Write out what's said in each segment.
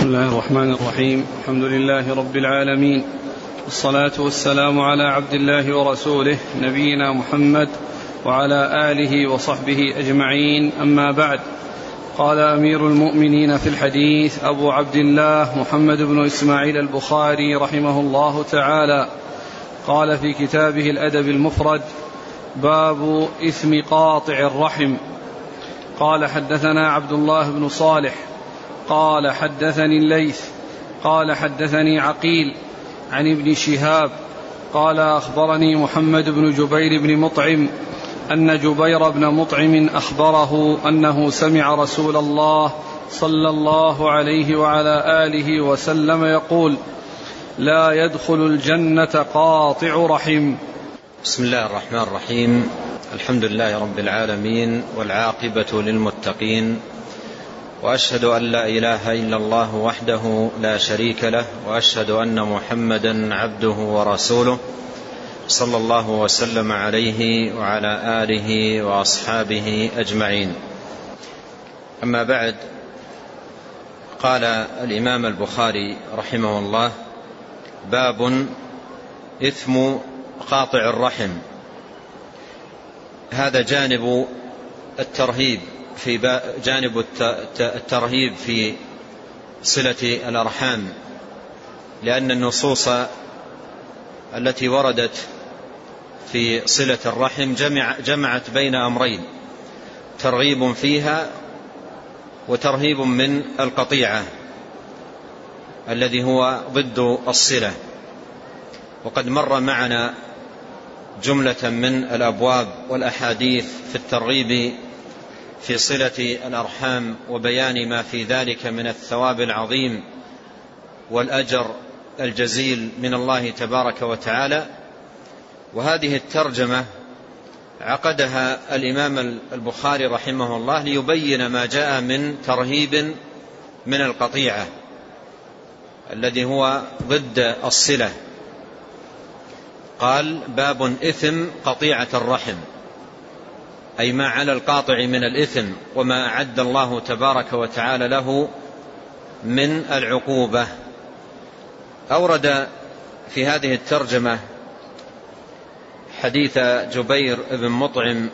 بسم الله الرحمن الرحيم. الحمد لله رب العالمين. والصلاة والسلام على عبد الله ورسوله نبينا محمد وعلى آله وصحبه أجمعين. أما بعد قال أمير المؤمنين في الحديث أبو عبد الله محمد بن إسماعيل البخاري رحمه الله تعالى. قال في كتابه الأدب المفرد باب إثم قاطع الرحم. قال حدثنا عبد الله بن صالح قال حدثني الليث قال حدثني عقيل عن ابن شهاب قال أخبرني محمد بن جبير بن مطعم أن جبير بن مطعم أخبره أنه سمع رسول الله صلى الله عليه وعلى آله وسلم يقول لا يدخل الجنة قاطع رحم بسم الله الرحمن الرحيم الحمد لله رب العالمين والعاقبة للمتقين وأشهد أن لا إله إلا الله وحده لا شريك له وأشهد أن محمدا عبده ورسوله صلى الله وسلم عليه وعلى آله وأصحابه أجمعين. أما بعد قال الإمام البخاري رحمه الله باب إثم قاطع الرحم. هذا جانب الترهيب في جانب الترهيب في صلة الأرحام لأن النصوص التي وردت في صلة الرحم جمع جمعت بين أمرين ترغيب فيها وترهيب من القطيعة الذي هو ضد الصلة. وقد مر معنا جملة من الأبواب والأحاديث في الترغيب في صلة الأرحام وبيان ما في ذلك من الثواب العظيم والأجر الجزيل من الله تبارك وتعالى. وهذه الترجمة عقدها الإمام البخاري رحمه الله ليبين ما جاء من ترهيب من القطيعة الذي هو ضد الصلة. قال باب إثم قطيعة الرحم. أي ما على القاطع من الإثم وما أعد الله تبارك وتعالى له من العقوبة. أورد في هذه الترجمة حديث جبير بن مطعم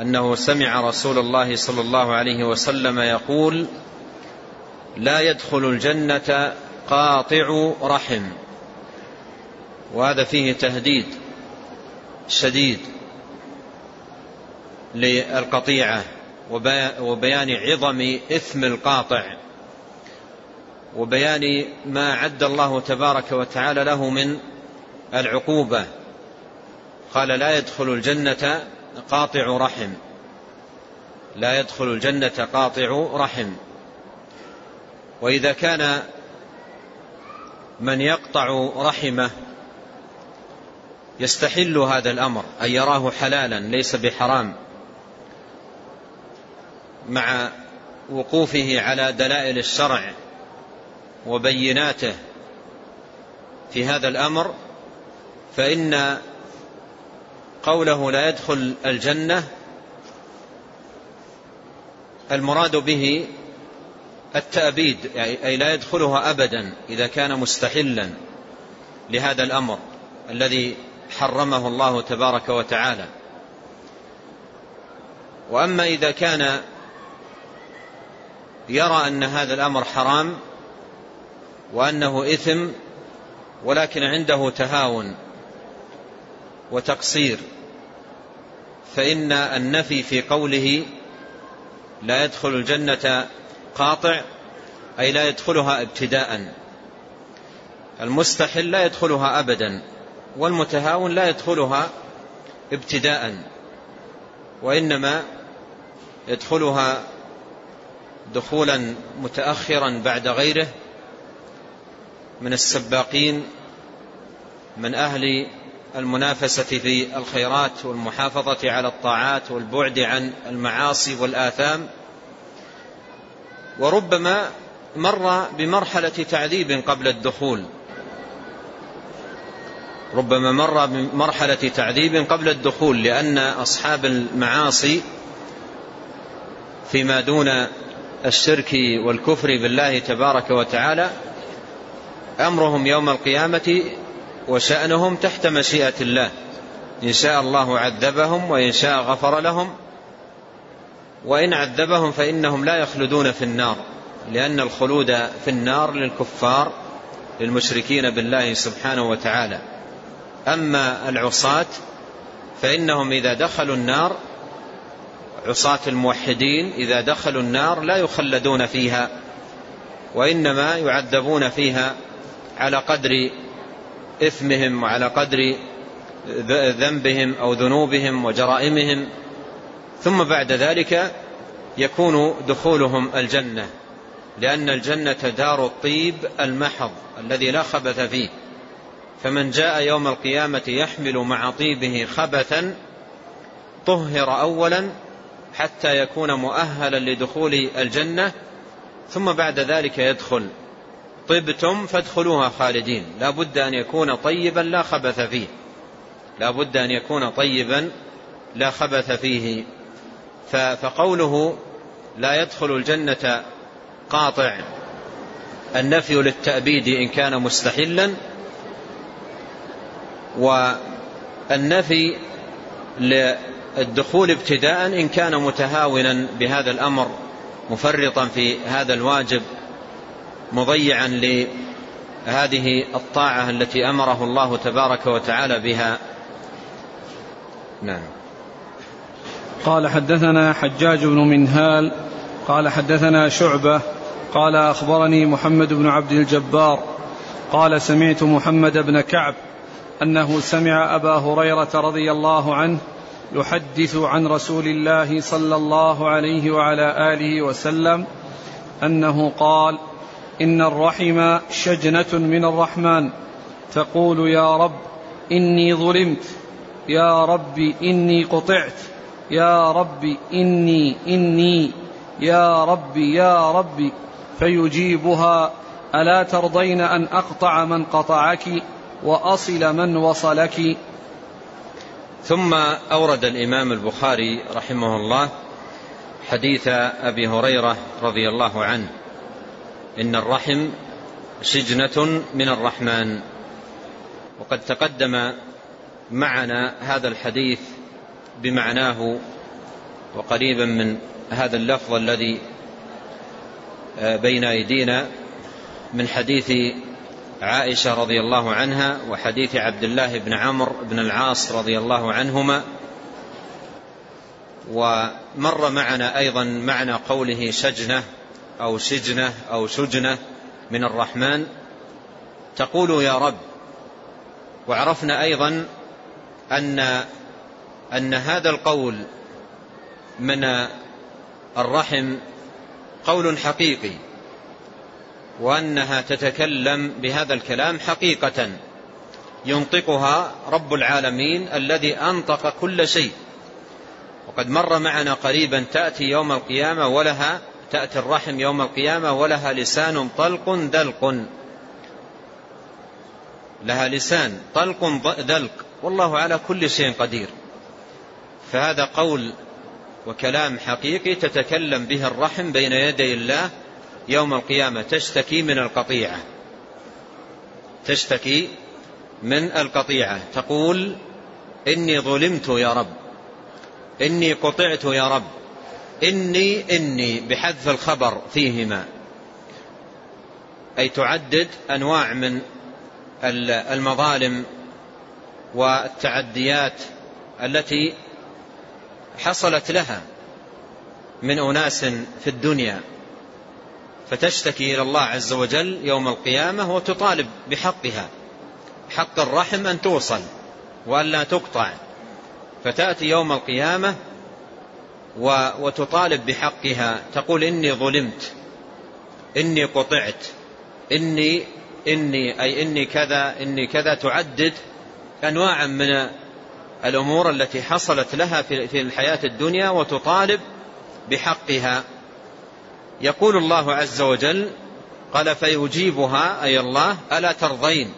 أنه سمع رسول الله صلى الله عليه وسلم يقول لا يدخل الجنة قاطع رحم. وهذا فيه تهديد شديد. للقطيعة وبيان عظم إثم القاطع وبيان ما عد الله تبارك وتعالى له من العقوبة. قال لا يدخل الجنة قاطع رحم لا يدخل الجنة قاطع رحم. وإذا كان من يقطع رحمه يستحل هذا الأمر أن يراه حلالا ليس بحرام. مع وقوفه على دلائل الشرع وبيناته في هذا الأمر فإن قوله لا يدخل الجنة المراد به التأبيد أي لا يدخلها أبدا إذا كان مستحلا لهذا الأمر الذي حرمه الله تبارك وتعالى. وأما إذا كان يرى أن هذا الأمر حرام وأنه إثم ولكن عنده تهاون وتقصير فإن النفي في قوله لا يدخل الجنة قاطع أي لا يدخلها ابتداء. المستحل لا يدخلها أبدا والمتهاون لا يدخلها ابتداء وإنما يدخلها دخولا متأخرا بعد غيره من السباقين من أهل المنافسة في الخيرات والمحافظة على الطاعات والبعد عن المعاصي والآثام. وربما مر بمرحلة تعذيب قبل الدخول. ربما مر بمرحلة تعذيب قبل الدخول لأن أصحاب المعاصي فيما دون الشرك والكفر بالله تبارك وتعالى أمرهم يوم القيامة وشأنهم تحت مشيئة الله. إن شاء الله عذبهم وإن شاء غفر لهم. وإن عذبهم فإنهم لا يخلدون في النار لأن الخلود في النار للكفار للمشركين بالله سبحانه وتعالى. أما العصاة فإنهم إذا دخلوا النار عصاة الموحدين إذا دخلوا النار لا يخلدون فيها وإنما يعذبون فيها على قدر إثمهم وعلى قدر ذنبهم أو ذنوبهم وجرائمهم. ثم بعد ذلك يكون دخولهم الجنة لأن الجنة دار الطيب المحض الذي لا خبث فيه. فمن جاء يوم القيامة يحمل مع طيبه خبثا طهر أولا حتى يكون مؤهلا لدخول الجنة ثم بعد ذلك يدخل. طبتم فادخلوها خالدين. لا بد أن يكون طيبا لا خبث فيه. لا بد أن يكون طيبا لا خبث فيه. فقوله لا يدخل الجنة قاطع النفي للتأبيد إن كان مستحلا والنفي للدخول ابتداء إن كان متهاونا بهذا الأمر مفرطا في هذا الواجب مضيعا لهذه الطاعة التي أمره الله تبارك وتعالى بها. نعم. قال حدثنا حجاج بن منهال قال حدثنا شعبة قال أخبرني محمد بن عبد الجبار قال سمعت محمد بن كعب أنه سمع أبا هريرة رضي الله عنه يحدث عن رسول الله صلى الله عليه وعلى آله وسلم أنه قال إن الرحم شجنة من الرحمن. تقول يا رب إني ظلمت. يا رب إني قطعت. يا رب إني إني. يا رب يا رب. فيجيبها ألا ترضين أن أقطع من قطعك وأصل من وصلك؟ ثم أورد الإمام البخاري رحمه الله حديث أبي هريرة رضي الله عنه. إن الرحم شجنة من الرحمن. وقد تقدم معنا هذا الحديث بمعناه وقريبا من هذا اللفظ الذي آه، بين أيدينا من حديث عائشة رضي الله عنها وحديث عبد الله بن عمرو بن العاص رضي الله عنهما ومر معنا أيضا معنى قوله شجنة أو شجنة أو شجنة من الرحمن تقول يا رب. وعرفنا أيضا أن أن هذا القول من الرحم قول حقيقي. وأنها تتكلم بهذا الكلام حقيقة ينطقها رب العالمين الذي أنطق كل شيء. وقد مر معنا قريبا تأتي يوم القيامة ولها تأتي الرحم يوم القيامة ولها لسان طلق دلق. لها لسان طلق دلق. والله على كل شيء قدير. فهذا قول وكلام حقيقي تتكلم به الرحم بين يدي الله يوم القيامة تشتكي من القطيعة. تشتكي من القطيعة. تقول إني ظلمت يا رب. إني قطعت يا رب. إني إني بحذف الخبر فيهما. أي تعدد أنواع من المظالم والتعديات التي حصلت لها من أناس في الدنيا. فتشتكي إلى الله عز وجل يوم القيامة وتطالب بحقها. حق الرحم أن توصل وأن لا تقطع. فتأتي يوم القيامة وتطالب بحقها. تقول إني ظلمت إني قطعت إني إني أي إني كذا إني كذا. تعدد أنواعا من الأمور التي حصلت لها في الحياة الدنيا وتطالب بحقها. يقول الله عز وجل قال فيجيبها أي الله ألا ترضين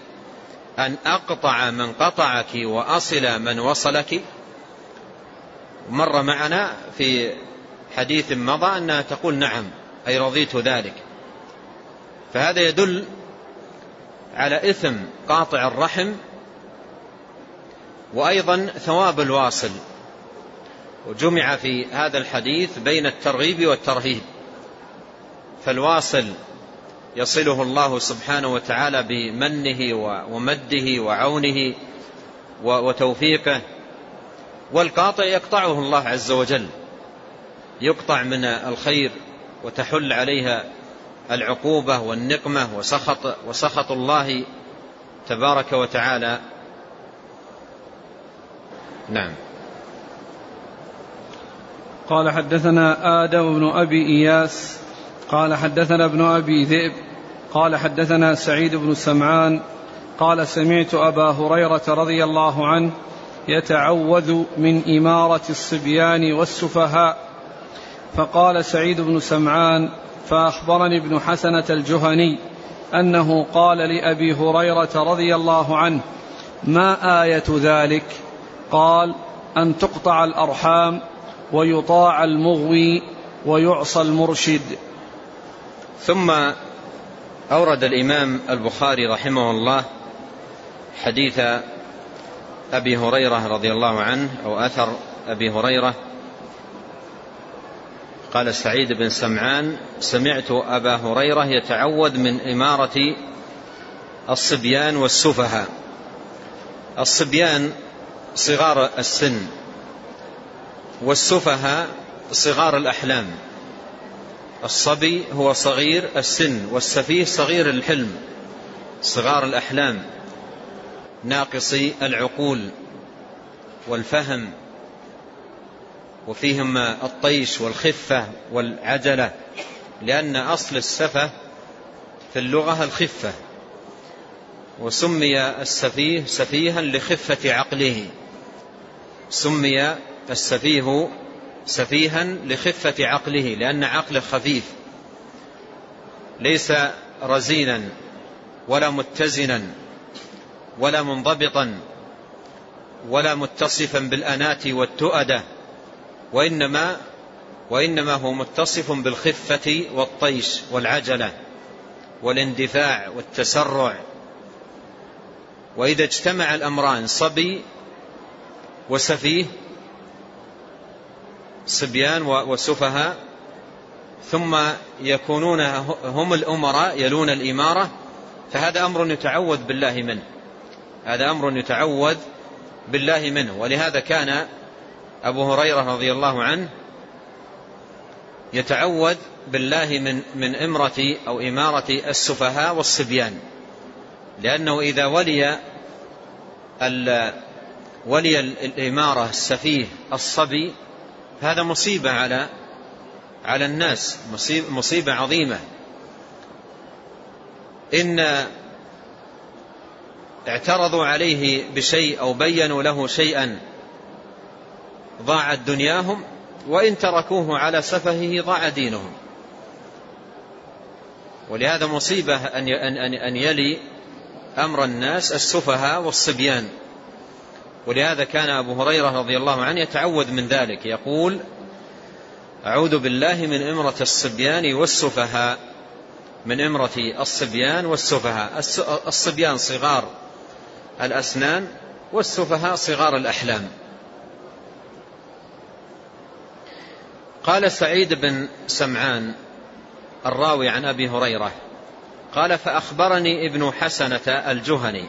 أن أقطع من قطعك وأصل من وصلك؟ مر معنا في حديث مضى أنها تقول نعم أي رضيت ذلك. فهذا يدل على إثم قاطع الرحم وأيضا ثواب الواصل. وجمع في هذا الحديث بين الترغيب والترهيب. فالواصل يصله الله سبحانه وتعالى بمنه ومده وعونه وتوفيقه والقاطع يقطعه الله عز وجل. يقطع من الخير وتحل عليها العقوبة والنقمة وسخط, وسخط الله تبارك وتعالى. نعم. قال حدثنا آدم بن أبي إياس قال حدثنا ابن أبي ذئب قال حدثنا سعيد بن سمعان قال سمعت أبا هريرة رضي الله عنه يتعوذ من إمارة الصبيان والسفهاء. فقال سعيد بن سمعان فأخبرني ابن حسنة الجهني أنه قال لأبي هريرة رضي الله عنه ما آية ذلك؟ قال أن تقطع الأرحام ويطاع المغوي ويعصى المرشد. ثم أورد الإمام البخاري رحمه الله حديث أبي هريرة رضي الله عنه أو أثر أبي هريرة. قال سعيد بن سمعان سمعت أبا هريرة يتعود من إمارة الصبيان والسفهاء. الصبيان صغار السن والسفهاء صغار الأحلام. الصبي هو صغير السن والسفيه صغير الحلم صغار الأحلام ناقصي العقول والفهم وفيهم الطيش والخفة والعجلة لأن أصل السفة في اللغة الخفة وسمي السفيه سفيها لخفة عقله سمي السفيه سفيها لخفة عقله لأن عقله خفيف. ليس رزينا ولا متزنا ولا منضبطا ولا متصفا بالأنات والتؤدة وإنما وإنما هو متصف بالخفة والطيش والعجلة والاندفاع والتسرع. وإذا اجتمع الأمران صبي وسفيه صبيان وسفهاء ثم يكونون هم الأمراء يلون الإمارة فهذا أمر يتعوذ بالله منه. هذا أمر يتعوذ بالله منه. ولهذا كان أبو هريرة رضي الله عنه يتعوذ بالله من من إمرة أو إمارة السفهاء والصبيان. لأنه إذا ولي ولي الإمارة السفيه الصبي هذا مصيبة على على الناس مصيبة عظيمة. إن اعترضوا عليه بشيء أو بينوا له شيئا ضاعت دنياهم وإن تركوه على سفهه ضاع دينهم. ولهذا مصيبة أن يلي أمر الناس السفهاء والصبيان. ولهذا كان أبو هريرة رضي الله عنه يتعوذ من ذلك. يقول أعوذ بالله من إمرة الصبيان والسفهاء. من إمرة الصبيان والسفهاء. الصبيان صغار الأسنان والسفهاء صغار الأحلام. قال سعيد بن سمعان الراوي عن أبي هريرة. قال فأخبرني ابن حسنة الجهني.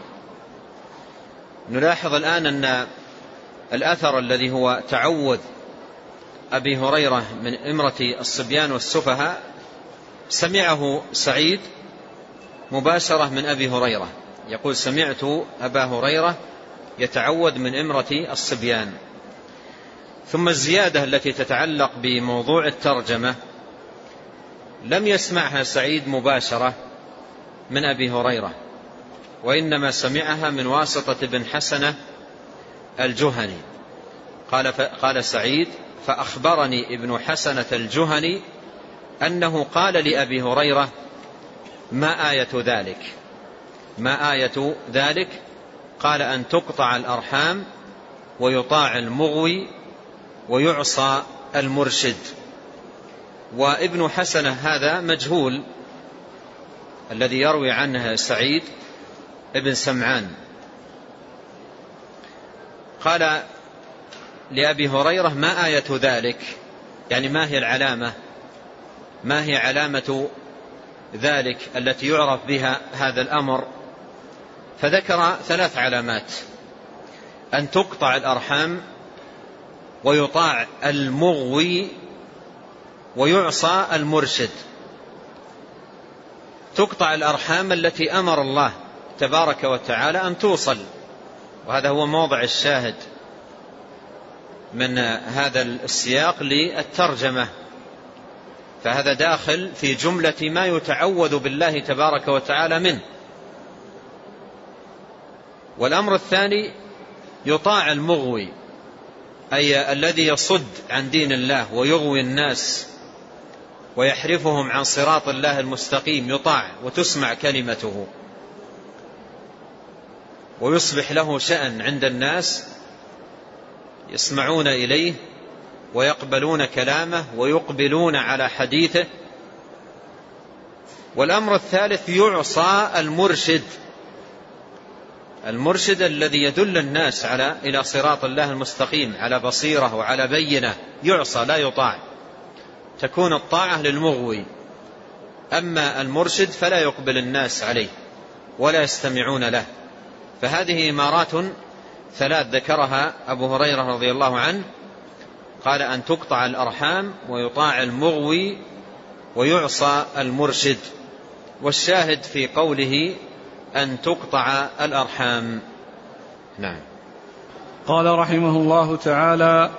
نلاحظ الآن أن الأثر الذي هو تعوذ أبي هريرة من إمرة الصبيان والسفهاء سمعه سعيد مباشرة من أبي هريرة. يقول سمعت أبا هريرة يتعوذ من إمرة الصبيان. ثم الزيادة التي تتعلق بموضوع الترجمة لم يسمعها سعيد مباشرة من أبي هريرة. وإنما سمعها من واسطة بن حسنة الجهني. قال, قال سعيد فأخبرني ابن حسنة الجهني أنه قال لأبي هريرة ما آية ذلك؟ ما آية ذلك؟ قال أن تقطع الأرحام ويطاع المغوي ويعصى المرشد. وابن حسنة هذا مجهول الذي يروي عنه سعيد ابن سمعان. قال لأبي هريرة ما آية ذلك؟ يعني ما هي العلامة؟ ما هي علامة ذلك التي يعرف بها هذا الأمر؟ فذكر ثلاث علامات. أن تقطع الأرحام ويطاع المغوي ويعصى المرشد. تقطع الأرحام التي أمر الله تبارك وتعالى أن توصل. وهذا هو موضع الشاهد من هذا السياق للترجمة. فهذا داخل في جملة ما يتعوذ بالله تبارك وتعالى منه. والأمر الثاني يطاع المغوي أي الذي يصد عن دين الله ويغوي الناس ويحرفهم عن صراط الله المستقيم يطاع وتسمع كلمته. ويصبح له شأن عند الناس يسمعون إليه ويقبلون كلامه ويقبلون على حديثه. والأمر الثالث يعصى المرشد. المرشد الذي يدل الناس على إلى صراط الله المستقيم على بصيرة وعلى بينة. يعصى لا يطاع. تكون الطاعة للمغوي. أما المرشد فلا يقبل الناس عليه ولا يستمعون له. فهذه إمارات ثلاث ذكرها أبو هريرة رضي الله عنه. قال أن تقطع الأرحام ويطاع المغوي ويعصى المرشد. والشاهد في قوله أن تقطع الأرحام. نعم. قال رحمه الله تعالى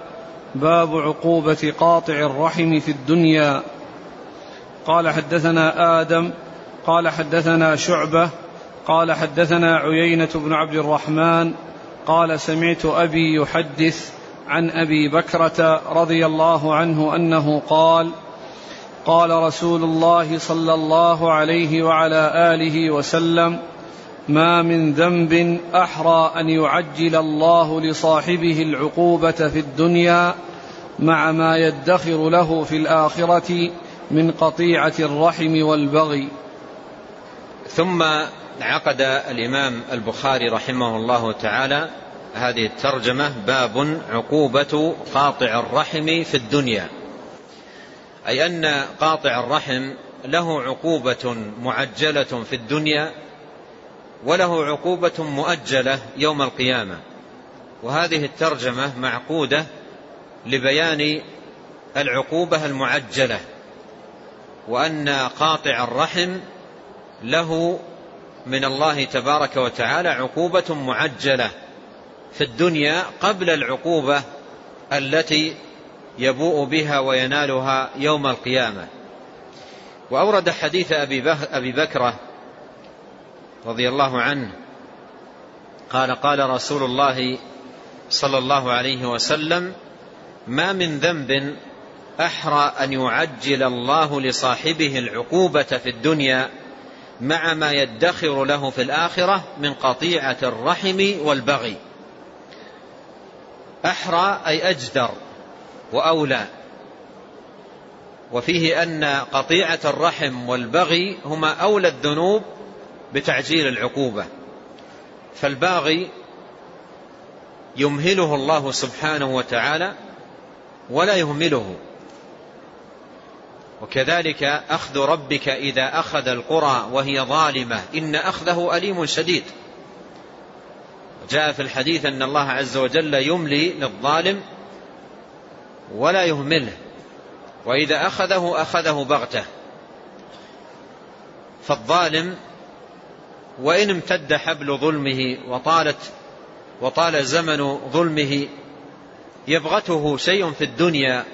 باب عقوبة قاطع الرحم في الدنيا. قال حدثنا آدم قال حدثنا شعبة قال حدثنا عيينة بن عبد الرحمن قال سمعت أبي يحدث عن أبي بكرة رضي الله عنه أنه قال قال رسول الله صلى الله عليه وعلى آله وسلم ما من ذنب أحرى أن يعجل الله لصاحبه العقوبة في الدنيا مع ما يدخر له في الآخرة من قطيعة الرحم والبغي. ثم عقد الإمام البخاري رحمه الله تعالى هذه الترجمة باب عقوبة قاطع الرحم في الدنيا. أي أن قاطع الرحم له عقوبة معجلة في الدنيا وله عقوبة مؤجلة يوم القيامة. وهذه الترجمة معقودة لبيان العقوبة المعجلة وأن قاطع الرحم له من الله تبارك وتعالى عقوبة معجلة في الدنيا قبل العقوبة التي يبوء بها وينالها يوم القيامة. وأورد حديث أبي بكرة رضي الله عنه قال قال رسول الله صلى الله عليه وسلم ما من ذنب أحرى أن يعجل الله لصاحبه العقوبة في الدنيا مع ما يدخر له في الآخرة من قطيعة الرحم والبغي. أحرى أي أجدر وأولى. وفيه أن قطيعة الرحم والبغي هما أولى الذنوب بتعجيل العقوبة. فالباغي يمهله الله سبحانه وتعالى ولا يهمله. وكذلك أخذ ربك إذا أخذ القرى وهي ظالمة إن أخذه أليم شديد. جاء في الحديث أن الله عز وجل يملي للظالم ولا يهمله وإذا أخذه أخذه بغتة. فالظالم وإن امتد حبل ظلمه وطالت وطال زمن ظلمه يبغته شيء في الدنيا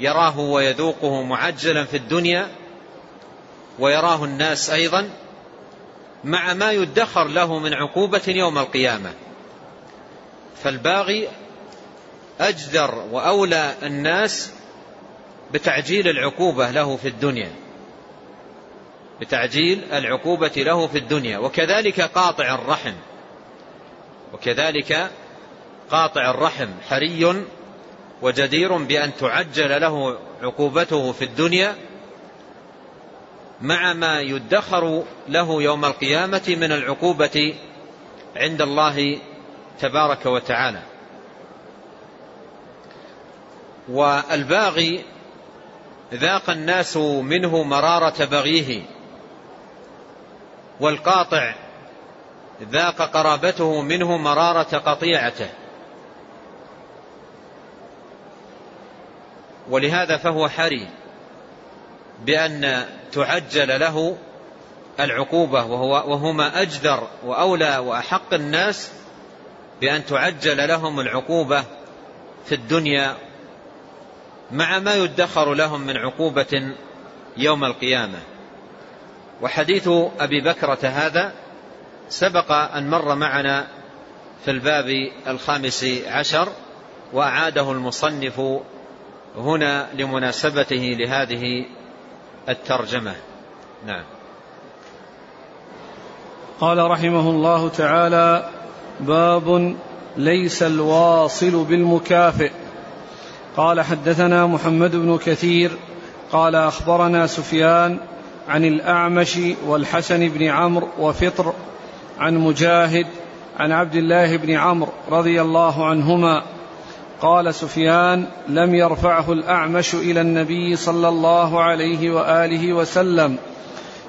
يراه ويذوقه معجلا في الدنيا ويراه الناس أيضا مع ما يدخر له من عقوبة يوم القيامة. فالباغي أجدر وأولى الناس بتعجيل العقوبة له في الدنيا. بتعجيل العقوبة له في الدنيا. وكذلك قاطع الرحم. وكذلك قاطع الرحم حري وجدير بأن تعجل له عقوبته في الدنيا مع ما يدخر له يوم القيامة من العقوبة عند الله تبارك وتعالى. والباغي ذاق الناس منه مرارة بغيه والقاطع ذاق قرابته منه مرارة قطيعته. ولهذا فهو حري بأن تعجل له العقوبة وهو وهما أجدر وأولى وأحق الناس بأن تعجل لهم العقوبة في الدنيا مع ما يدخر لهم من عقوبة يوم القيامة. وحديث أبي بكرة هذا سبق أن مر معنا في الباب الخامس عشر وأعاده المصنف هنا لمناسبته لهذه الترجمة. نعم. قال رحمه الله تعالى باب ليس الواصل بالمكافئ. قال حدثنا محمد بن كثير قال أخبرنا سفيان عن الأعمش والحسن بن عمرو وفطر عن مجاهد عن عبد الله بن عمرو رضي الله عنهما قال سفيان لم يرفعه الأعمش إلى النبي صلى الله عليه وآله وسلم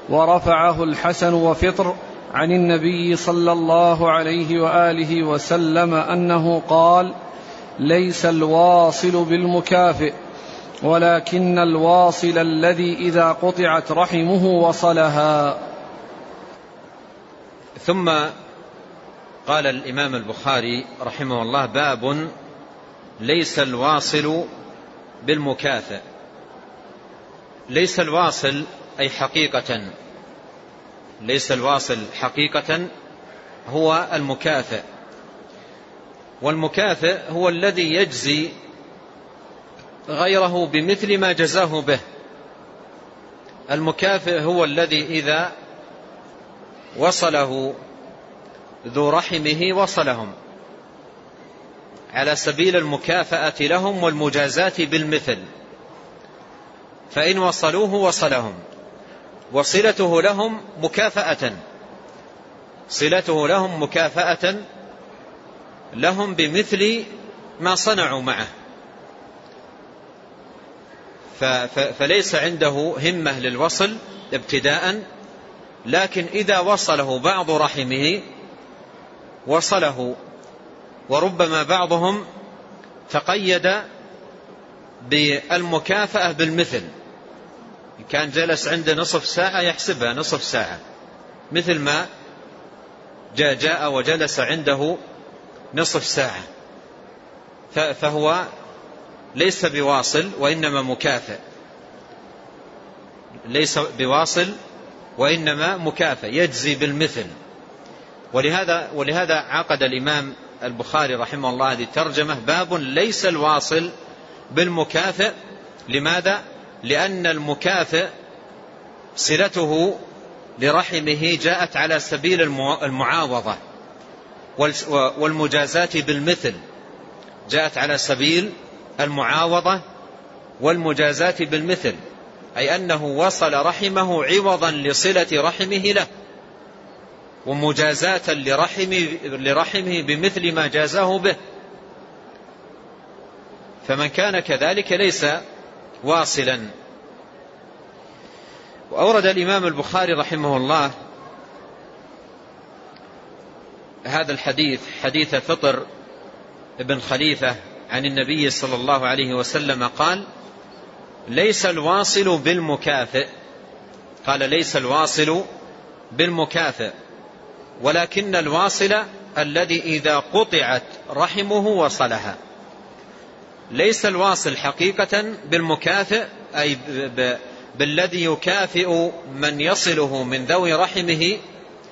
ورفعه الحسن وفطر عن النبي صلى الله عليه وآله وسلم أنه قال ليس الواصل بالمكافئ ولكن الواصل الذي إذا قطعت رحمه وصلها. ثم قال الإمام البخاري رحمه الله باب ليس الواصل بالمكافئ ليس الواصل أي حقيقة. ليس الواصل حقيقة هو المكافئ والمكافئ هو الذي يجزي غيره بمثل ما جزاه به. المكافئ هو الذي إذا وصله ذو رحمه وصلهم. على سبيل المكافأة لهم والمجازاة بالمثل. فإن وصلوه وصلهم. وصلته لهم مكافأة. صلته لهم مكافأة لهم بمثل ما صنعوا معه. فليس عنده همة للوصل ابتداء لكن إذا وصله بعض رحمه وصله وربما بعضهم تقيد بالمكافأة بالمثل. كان جلس عنده نصف ساعة يحسبها نصف ساعة. مثل ما جاء جاء وجلس عنده نصف ساعة. فهو ليس بواصل وإنما مكافئ. ليس بواصل وإنما مكافئ. يجزي بالمثل. ولهذا ولهذا عقد الإمام البخاري رحمه الله هذه الترجمة باب ليس الواصل بالمكافئ لماذا؟ لأن المكافئ صلته لرحمه جاءت على سبيل المعاوضة والمجازاة بالمثل جاءت على سبيل المعاوضة والمجازاة بالمثل أي أنه وصل رحمه عوضا لصلة رحمه له ومجازاة لرحمه, لرحمه بمثل ما جازاه به. فمن كان كذلك ليس واصلا. وأورد الإمام البخاري رحمه الله هذا الحديث حديث فطر ابن خليفة عن النبي صلى الله عليه وسلم قال ليس الواصل بالمكافئ. قال ليس الواصل بالمكافئ. ولكن الواصل الذي إذا قطعت رحمه وصلها. ليس الواصل حقيقة بالمكافئ أي بالذي يكافئ من يصله من ذوي رحمه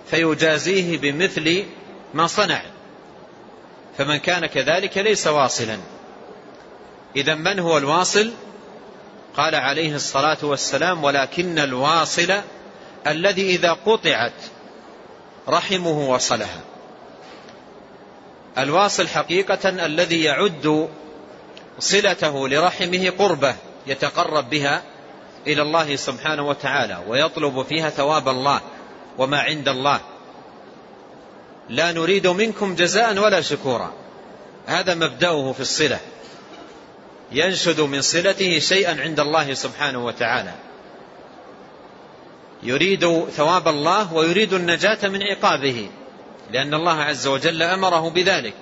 فيجازيه بمثل ما صنع. فمن كان كذلك ليس واصلا. إذا من هو الواصل؟ قال عليه الصلاة والسلام ولكن الواصل الذي إذا قطعت رحمه وصلها. الواصل حقيقة الذي يعد صلته لرحمه قربة يتقرب بها إلى الله سبحانه وتعالى ويطلب فيها ثواب الله وما عند الله. لا نريد منكم جزاء ولا شكورا. هذا مبدأه في الصلة. ينشد من صلته شيئا عند الله سبحانه وتعالى. يريد ثواب الله ويريد النجاة من عقابه لأن الله عز وجل أمره بذلك.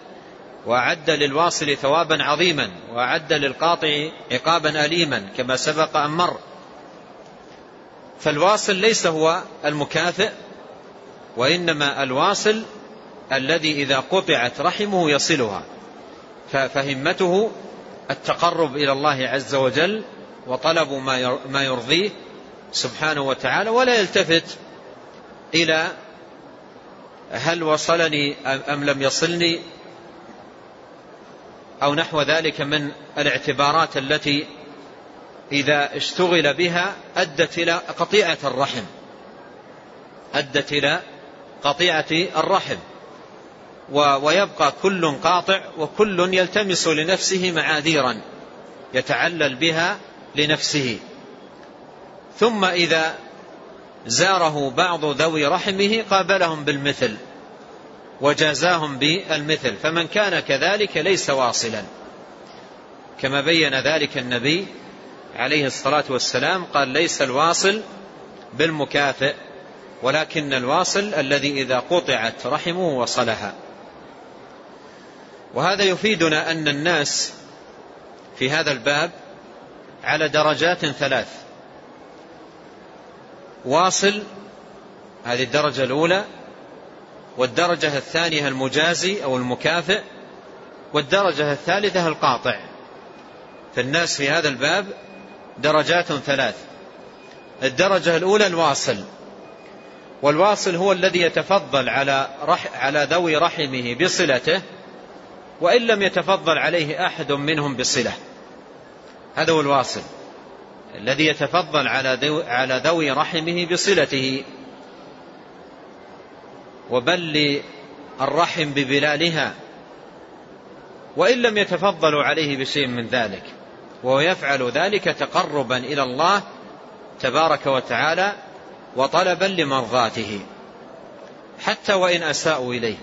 وأعد للواصل ثوابا عظيما وأعد للقاطع عقابا أليما كما سبق أن مر. فالواصل ليس هو المكافئ وإنما الواصل الذي إذا قطعت رحمه يصلها. فهمته التقرب إلى الله عز وجل وطلب ما يرضيه سبحانه وتعالى ولا يلتفت إلى هل وصلني أم لم يصلني أو نحو ذلك من الاعتبارات التي إذا اشتغل بها أدت إلى قطيعة الرحم. أدت إلى قطيعة الرحم. ويبقى كل قاطع وكل يلتمس لنفسه معاذيرا يتعلل بها لنفسه. ثم إذا زاره بعض ذوي رحمه قابلهم بالمثل وجازاهم بالمثل فمن كان كذلك ليس واصلا. كما بين ذلك النبي عليه الصلاة والسلام قال ليس الواصل بالمكافئ ولكن الواصل الذي إذا قطعت رحمه وصلها. وهذا يفيدنا أن الناس في هذا الباب على درجات ثلاث. واصل هذه الدرجة الأولى والدرجة الثانية المجازي أو المكافئ والدرجة الثالثة القاطع. فالناس في هذا الباب درجات ثلاث. الدرجة الأولى الواصل. والواصل هو الذي يتفضل على, رح على ذوي رحمه بصلته وإن لم يتفضل عليه أحد منهم بصلة. هذا هو الواصل. الذي يتفضل على على ذوي رحمه بصلته. وبل الرحم ببلالها. وإن لم يتفضلوا عليه بشيء من ذلك. وهو يفعل ذلك تقربا إلى الله تبارك وتعالى وطلبا لمرضاته. حتى وإن أساءوا إليه.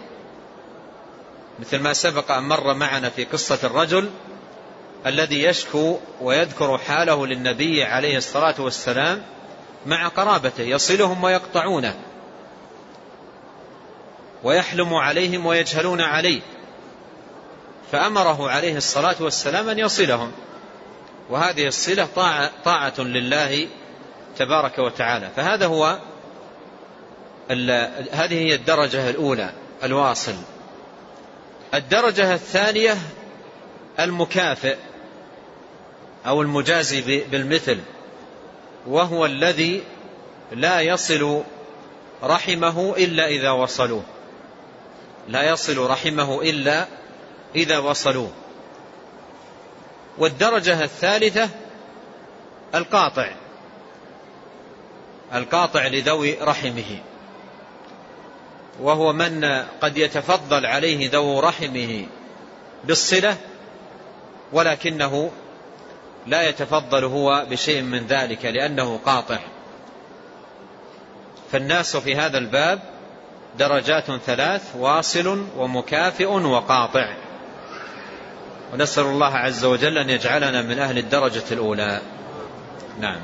مثل ما سبق أن مر معنا في قصة الرجل الذي يشكو ويذكر حاله للنبي عليه الصلاة والسلام مع قرابته يصلهم ويقطعونه ويحلم عليهم ويجهلون عليه. فأمره عليه الصلاة والسلام أن يصلهم. وهذه الصلة طاعة, لله تبارك وتعالى. فهذا هو هذه هي الدرجة الأولى الواصل. الدرجة الثانية المكافئ. أو المجازي بالمثل وهو الذي لا يصل رحمه إلا إذا وصلوه. لا يصل رحمه إلا إذا وصلوه. والدرجة الثالثة القاطع القاطع لذوي رحمه. وهو من قد يتفضل عليه ذو رحمه بالصلة ولكنه لا يتفضل هو بشيء من ذلك لأنه قاطع. فالناس في هذا الباب درجات ثلاث واصل ومكافئ وقاطع. ونسأل الله عز وجل أن يجعلنا من أهل الدرجة الأولى. نعم.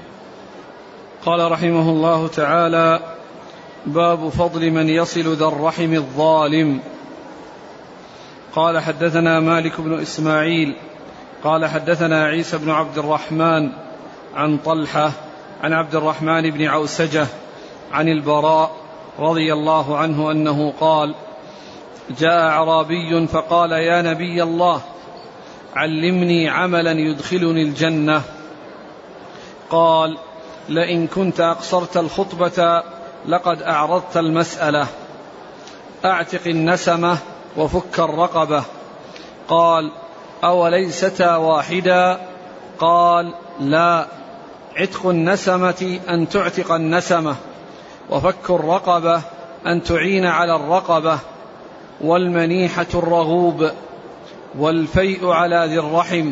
قال رحمه الله تعالى باب فضل من يصل ذا الرحم الظالم. قال حدثنا مالك بن إسماعيل قال حدثنا عيسى بن عبد الرحمن عن طلحة عن عبد الرحمن بن عوسجة عن البراء رضي الله عنه أنه قال جاء أعرابي فقال يا نبي الله علمني عملا يدخلني الجنة. قال لئن كنت أقصرت الخطبة لقد أعرضت المسألة أعتق النسمة وفك الرقبة. قال اوليستا واحدا؟ قال لا. عتق النسمة أن تعتق النسمة وفك الرقبة أن تعين على الرقبة والمنيحة الرغوب والفيء على ذي الرحم.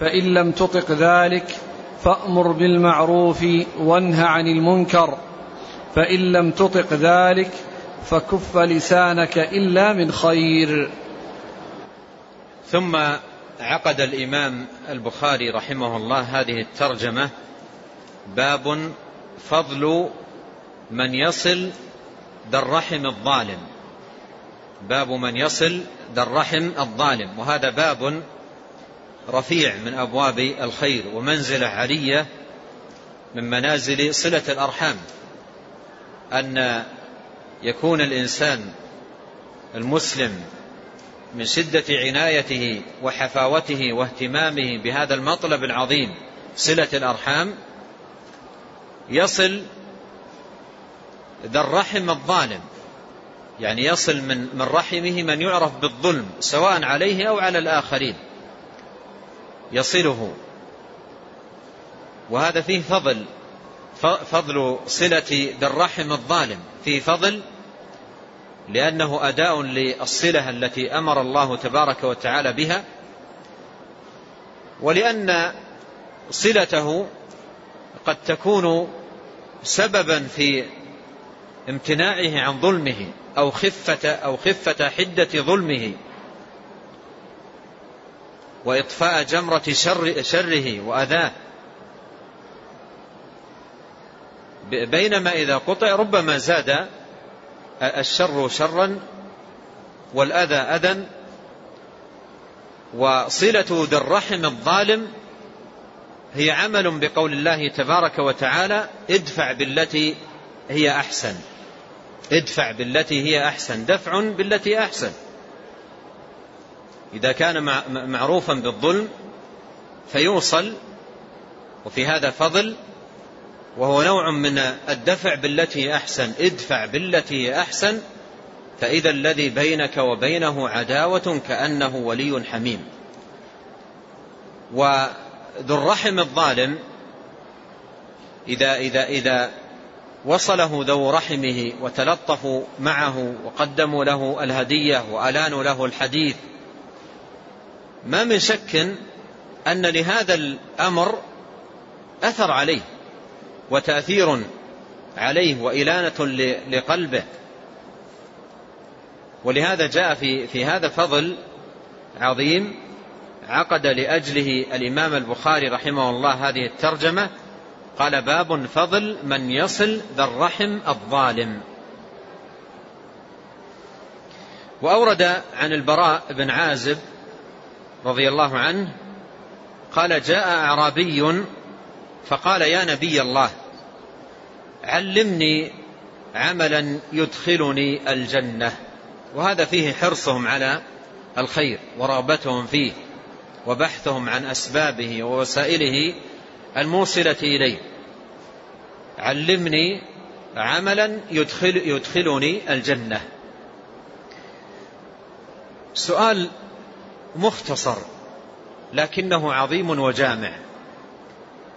فإن لم تطق ذلك فأمر بالمعروف وانه عن المنكر. فإن لم تطق ذلك فكف لسانك إلا من خير. ثم عقد الإمام البخاري رحمه الله هذه الترجمة باب فضل من يصل ذا الرحم الظالم. باب من يصل ذا الرحم الظالم. وهذا باب رفيع من أبواب الخير ومنزلة علية من منازل صلة الأرحام. أن يكون الإنسان المسلم من شدة عنايته وحفاوته واهتمامه بهذا المطلب العظيم صلة الأرحام يصل ذا الرحم الظالم. يعني يصل من من رحمه من يعرف بالظلم سواء عليه أو على الآخرين. يصله. وهذا فيه فضل فضل صلة ذا الرحم الظالم فيه فضل لأنه أداء للصلة التي أمر الله تبارك وتعالى بها ولأن صلته قد تكون سببا في امتناعه عن ظلمه أو خفة, أو خفة حدة ظلمه وإطفاء جمرة شر شره وأذاه. بينما إذا قطع ربما زاد الشر شرا والأذى أذى وصلة ذي الرحم الظالم هي عمل بقول الله تبارك وتعالى ادفع بالتي هي أحسن. ادفع بالتي هي أحسن. دفع بالتي أحسن. إذا كان معروفا بالظلم فيوصل وفي هذا فضل وهو نوع من الدفع بالتي أحسن. ادفع بالتي أحسن فإذا الذي بينك وبينه عداوة كأنه ولي حميم. وذو الرحم الظالم إذا, إذا, إذا وصله ذو رحمه وتلطفوا معه وقدموا له الهدية وألانوا له الحديث ما من شك أن لهذا الأمر أثر عليه. وتأثير عليه وإلانة لقلبه. ولهذا جاء في, في هذا فضل عظيم عقد لأجله الإمام البخاري رحمه الله هذه الترجمة قال باب فضل من يصل ذا الرحم الظالم. وأورد عن البراء بن عازب رضي الله عنه قال جاء أعرابي فقال يا نبي الله علمني عملا يدخلني الجنة. وهذا فيه حرصهم على الخير ورغبتهم فيه وبحثهم عن أسبابه ووسائله الموصلة إليه. علمني عملا يدخل يدخلني الجنة. سؤال مختصر لكنه عظيم وجامع.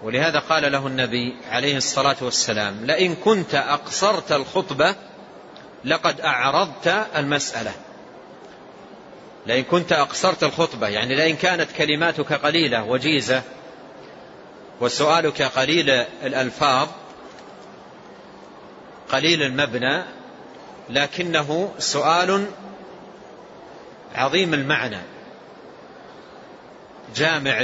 ولهذا قال له النبي عليه الصلاة والسلام لئن كنت أقصرت الخطبة لقد أعرضت المسألة. لئن كنت أقصرت الخطبة يعني لئن كانت كلماتك قليلة وجيزة وسؤالك قليل الألفاظ قليل المبنى لكنه سؤال عظيم المعنى جامع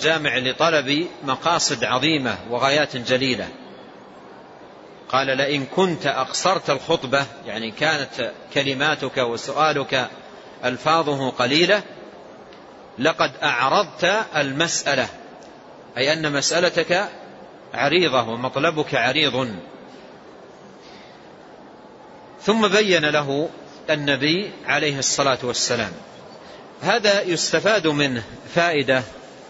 جامع لطلب مقاصد عظيمة وغايات جليلة. قال لئن كنت أقصرت الخطبة يعني كانت كلماتك وسؤالك ألفاظه قليلة لقد أعرضت المسألة أي أن مسألتك عريضة ومطلبك عريض. ثم بين له النبي عليه الصلاة والسلام. هذا يستفاد منه فائدة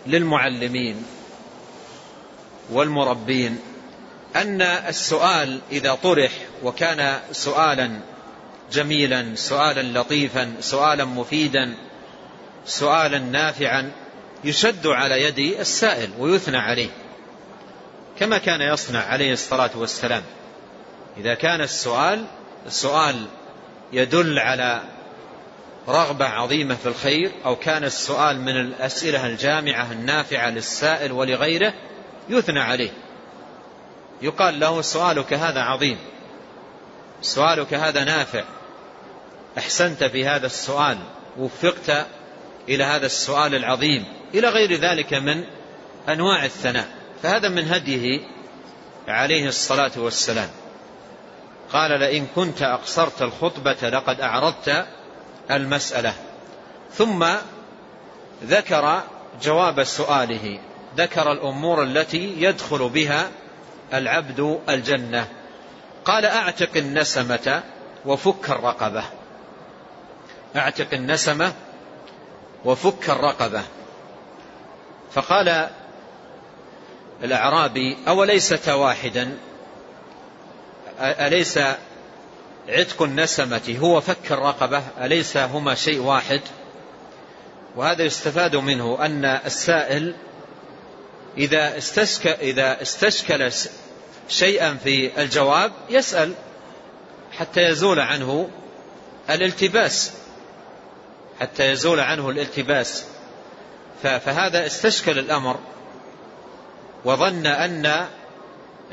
للمعلمين والمربين أن السؤال إذا طرح وكان سؤالا جميلا سؤالا لطيفا سؤالا مفيدا سؤالا نافعا يشد على يد السائل ويثنى عليه. كما كان يصنع عليه الصلاة والسلام. إذا كان السؤال السؤال يدل على رغبة عظيمة في الخير أو كان السؤال من الأسئلة الجامعة النافعة للسائل ولغيره يثنى عليه. يقال له سؤالك هذا عظيم سؤالك هذا نافع. أحسنت في هذا السؤال وفقت إلى هذا السؤال العظيم إلى غير ذلك من أنواع الثناء. فهذا من هديه عليه الصلاة والسلام. قال لئن كنت أقصرت الخطبة لقد أعرضت المسألة. ثم ذكر جواب سؤاله. ذكر الأمور التي يدخل بها العبد الجنة. قال أعتق النسمة وفك الرقبة. أعتق النسمة وفك الرقبة. فقال الأعرابي أوليست واحدا؟ أليس عتق النسمة هو فك الرقبة أليس هما شيء واحد؟ وهذا يستفاد منه أن السائل إذا استشكل, إذا استشكل شيئا في الجواب يسأل حتى يزول عنه الالتباس حتى يزول عنه الالتباس. فهذا استشكل الأمر وظن أن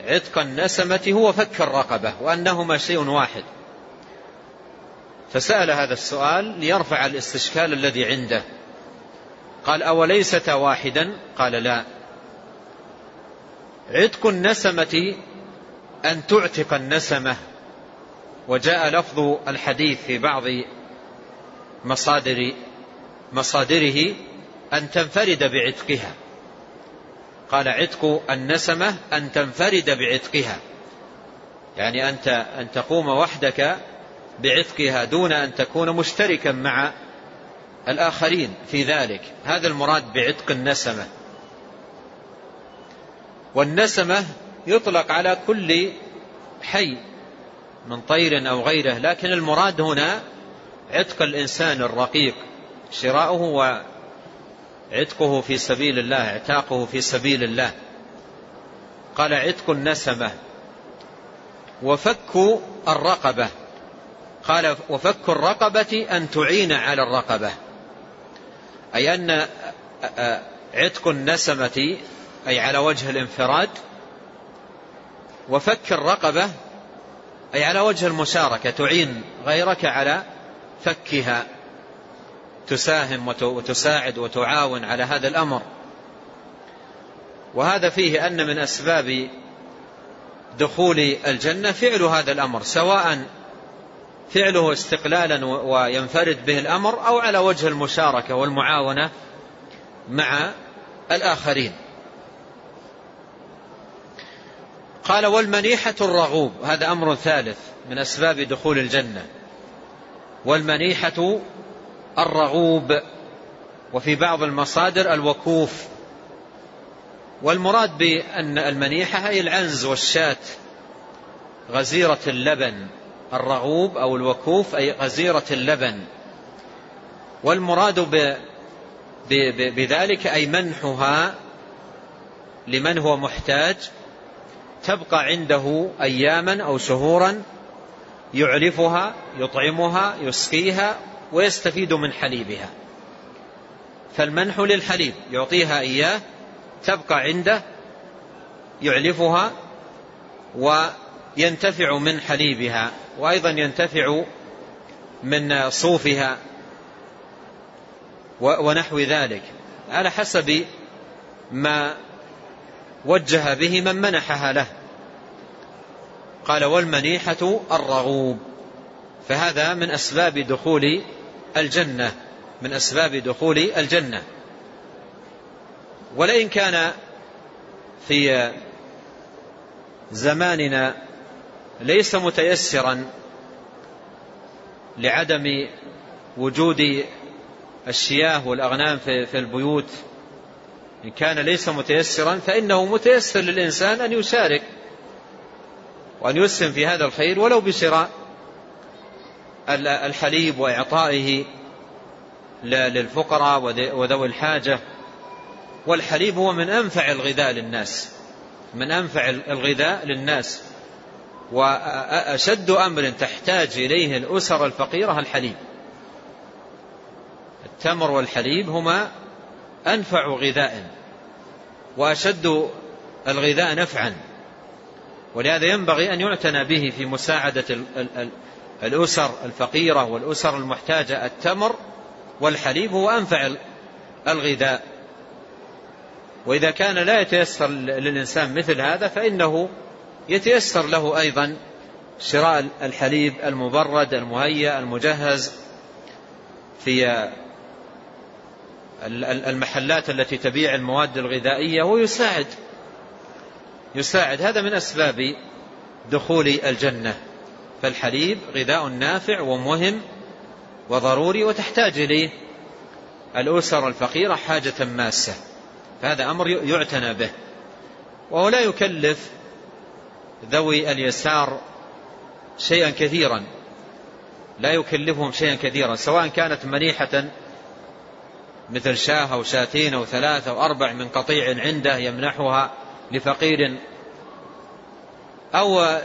عتق النسمة هو فك الرقبة وأنهما شيء واحد. فسأل هذا السؤال ليرفع الاستشكال الذي عنده. قال أوليست واحدا؟ قال لا. عتق النسمة أن تعتق النسمة. وجاء لفظ الحديث في بعض مصادر مصادره أن تنفرد بعتقها. قال عتق النسمة أن تنفرد بعتقها. يعني أنت أن تقوم وحدك بعتقها دون أن تكون مشتركا مع الآخرين في ذلك. هذا المراد بعتق النسمة. والنسمة يطلق على كل حي من طير أو غيره لكن المراد هنا عتق الإنسان الرقيق. شراؤه وعتقه في سبيل الله اعتاقه في سبيل الله. قال عتق النسمة. وفك الرقبة. قال وفك الرقبة أن تعين على الرقبة. أي أن عتق النسمة أي على وجه الانفراد وفك الرقبة أي على وجه المشاركة تعين غيرك على فكها تساهم وتساعد وتعاون على هذا الأمر. وهذا فيه أن من أسباب دخول الجنة فعل هذا الأمر سواء فعله استقلالا وينفرد به الأمر أو على وجه المشاركة والمعاونة مع الآخرين. قال والمنيحة الرغوب. هذا أمر ثالث من أسباب دخول الجنة. والمنيحة الرغوب. وفي بعض المصادر الوكوف والمراد بأن المنيحة هي العنز والشاة غزيرة اللبن. الرغوب أو الوكوف أي غزيرة اللبن. والمراد ب بذلك أي منحها لمن هو محتاج تبقى عنده أياما أو شهورا يعرفها يطعمها يسقيها ويستفيد من حليبها. فالمنح للحليب يعطيها إياه تبقى عنده يعلفها وينتفع من حليبها وأيضا ينتفع من صوفها ونحو ذلك. على حسب ما وجه به من منحها له. قال والمنيحة الرغوب. فهذا من أسباب دخول الجنة. من أسباب دخول الجنة. ولئن كان في زماننا ليس متيسرا لعدم وجود الشياه والأغنام في البيوت. إن كان ليس متيسرا فإنه متيسر للإنسان أن يشارك وأن يسهم في هذا الخير ولو بشراء الحليب وإعطائه للفقراء وذوي الحاجة. والحليب هو من أنفع الغذاء للناس من أنفع الغذاء للناس. وأشد أمر تحتاج إليه الأسر الفقيرة الحليب. التمر والحليب هما أنفع غذاء وأشد الغذاء نفعا. ولهذا ينبغي أن يعتنى به في مساعدة الأسر الفقيرة والأسر المحتاجة. التمر والحليب هو أنفع الغذاء. وإذا كان لا يتيسر للإنسان مثل هذا فإنه يتيسر له أيضا شراء الحليب المبرد المهيأ المجهز في المحلات التي تبيع المواد الغذائية ويساعد يساعد. هذا من أسباب دخول الجنة. فالحليب غذاء نافع ومهم وضروري وتحتاج إليه. الأسر الفقيرة حاجة ماسة فهذا أمر يعتنى به. وهو لا يكلف ذوي اليسار شيئا كثيرا لا يكلفهم شيئا كثيرا سواء كانت منيحة مثل شاة أو شاتين أو ثلاثة أو أربع من قطيع عنده يمنحها لفقير أو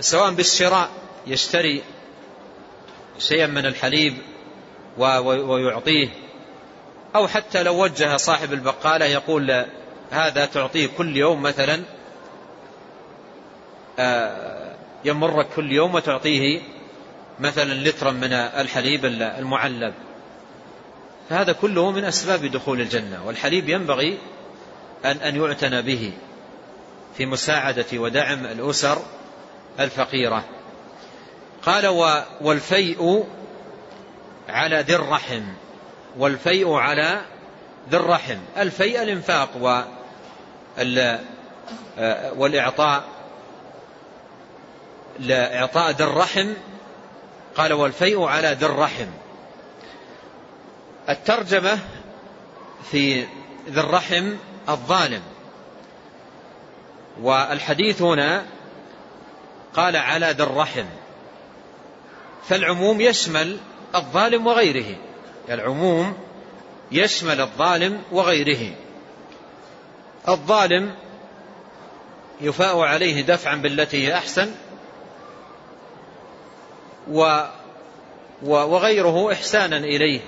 سواء بالشراء يشتري شيئا من الحليب ويعطيه أو حتى لو وجه صاحب البقالة يقول هذا تعطيه كل يوم مثلا يمرك كل يوم وتعطيه مثلا لترا من الحليب المعلب. فهذا كله من أسباب دخول الجنة والحليب ينبغي أن أن يعتنى به في مساعدة ودعم الأسر الفقيرة. قال والفيء على ذي الرحم والفيء على ذي الرحم. الفيء الإنفاق والإعطاء لإعطاء ذي الرحم قال والفيء على ذي الرحم الترجمة في ذي الرحم الظالم. والحديث هنا قال على ذي الرحم فالعموم يشمل الظالم وغيره. العموم يشمل الظالم وغيره. الظالم يفاء عليه دفعا بالتي هي أحسن وغيره إحسانا إليه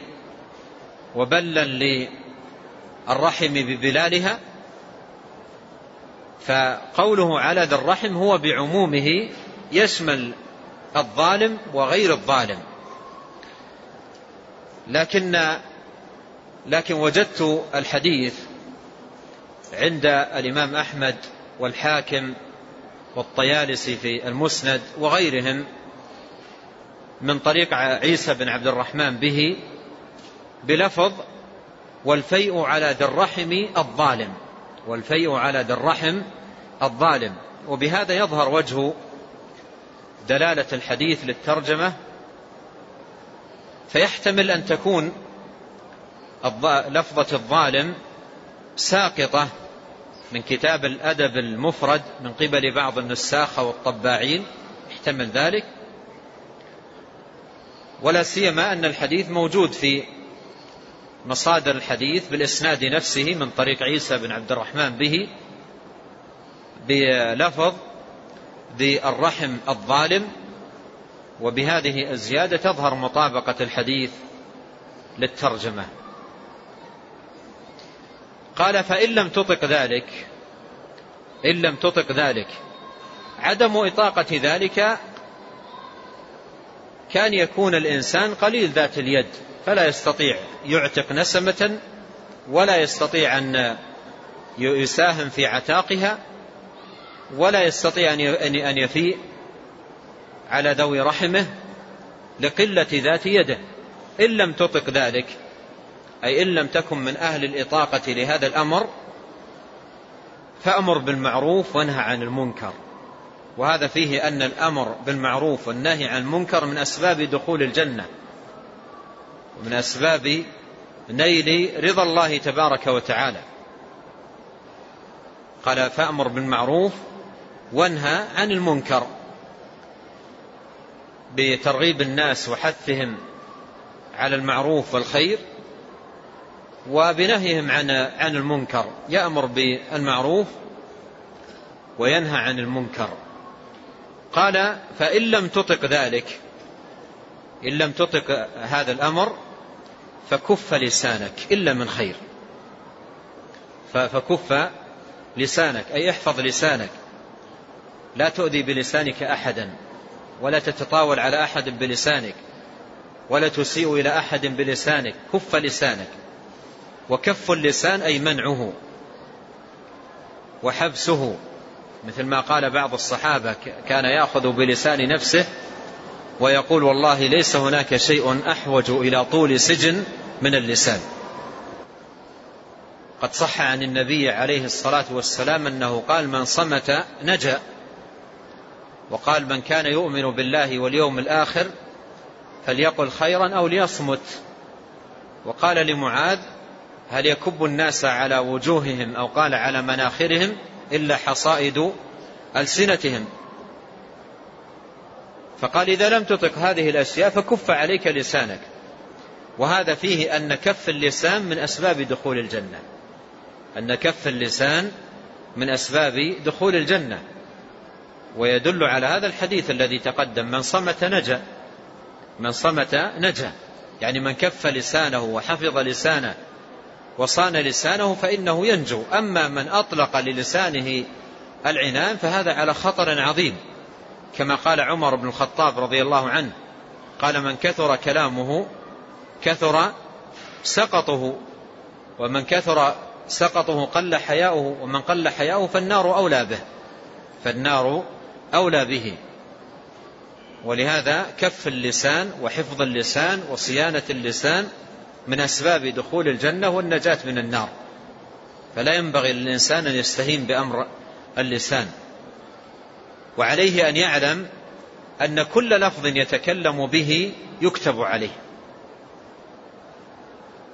وبلا للرحم ببلالها فقوله على ذا الرحم هو بعمومه يشمل الظالم وغير الظالم. لكن لكن وجدت الحديث عند الإمام أحمد والحاكم والطيالسي في المسند وغيرهم من طريق عيسى بن عبد الرحمن به بلفظ والفيء على ذي الرحم الظالم والفيء على ذي الرحم الظالم. وبهذا يظهر وجه دلالة الحديث للترجمة. فيحتمل أن تكون لفظة الظالم ساقطة من كتاب الأدب المفرد من قبل بعض النساخ والطباعين. احتمل ذلك. ولا سيما أن الحديث موجود في مصادر الحديث بالإسناد نفسه من طريق عيسى بن عبد الرحمن به بلفظ ذي الرحم الظالم وبهذه الزيادة تظهر مطابقة الحديث للترجمة. قال فإن لم تطق ذلك إن لم تطق ذلك عدم إطاقة ذلك كان يكون الإنسان قليل ذات اليد فلا يستطيع يعتق نسمة ولا يستطيع أن يساهم في عتاقها ولا يستطيع أن يفيء على ذوي رحمه لقلة ذات يده. إن لم تطق ذلك أي إن لم تكن من أهل الإطاقة لهذا الأمر فأمر بالمعروف وانهى عن المنكر. وهذا فيه أن الأمر بالمعروف والنهي عن المنكر من أسباب دخول الجنة ومن أسباب نيل رضا الله تبارك وتعالى. قال فأمر بالمعروف وانهى عن المنكر بترغيب الناس وحثهم على المعروف والخير وبنهيهم عن عن المنكر. يأمر بالمعروف وينهى عن المنكر. قال فإن لم تطق ذلك إن لم تطق هذا الأمر فكف لسانك إلا من خير. فكف لسانك أي احفظ لسانك. لا تؤذي بلسانك أحدا ولا تتطاول على أحد بلسانك ولا تسيء إلى أحد بلسانك. كف لسانك. وكف اللسان أي منعه وحبسه. مثل ما قال بعض الصحابة كان يأخذ بلسان نفسه ويقول والله ليس هناك شيء أحوج إلى طول سجن من اللسان. قد صح عن النبي عليه الصلاة والسلام أنه قال من صمت نجا وقال من كان يؤمن بالله واليوم الآخر فليقل خيرا أو ليصمت. وقال لمعاذ هل يكب الناس على وجوههم أو قال على مناخرهم؟ إلا حصائد ألسنتهم. فقال إذا لم تطق هذه الأشياء فكف عليك لسانك. وهذا فيه أن كف اللسان من أسباب دخول الجنة. أن كف اللسان من أسباب دخول الجنة. ويدل على هذا الحديث الذي تقدم من صمت نجا. من صمت نجا. يعني من كف لسانه وحفظ لسانه وصان لسانه فإنه ينجو. أما من أطلق للسانه العنان فهذا على خطر عظيم. كما قال عمر بن الخطاب رضي الله عنه قال من كثر كلامه كثر سقطه ومن كثر سقطه قل حياؤه ومن قل حياؤه فالنار أولى به فالنار أولى به. ولهذا كف اللسان وحفظ اللسان وصيانة اللسان من أسباب دخول الجنة والنجاة من النار. فلا ينبغي للإنسان أن يستهين بأمر اللسان. وعليه أن يعلم أن كل لفظ يتكلم به يكتب عليه.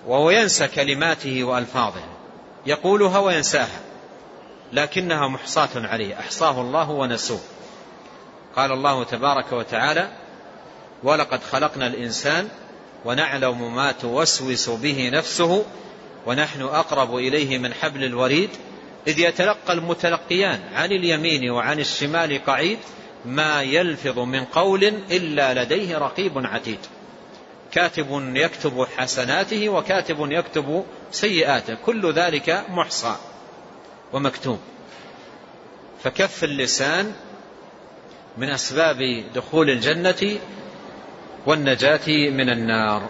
وهو ينسى كلماته وألفاظه. يقولها وينساها. لكنها محصاة عليه. أحصاه الله ونسوه. قال الله تبارك وتعالى ولقد خلقنا الإنسان ونعلم ما توسوس به نفسه ونحن أقرب إليه من حبل الوريد إذ يتلقى المتلقيان عن اليمين وعن الشمال قعيد ما يلفظ من قول إلا لديه رقيب عتيد. كاتب يكتب حسناته وكاتب يكتب سيئاته كل ذلك محصى ومكتوب. فكف اللسان من أسباب دخول الجنة والنجاة من النار.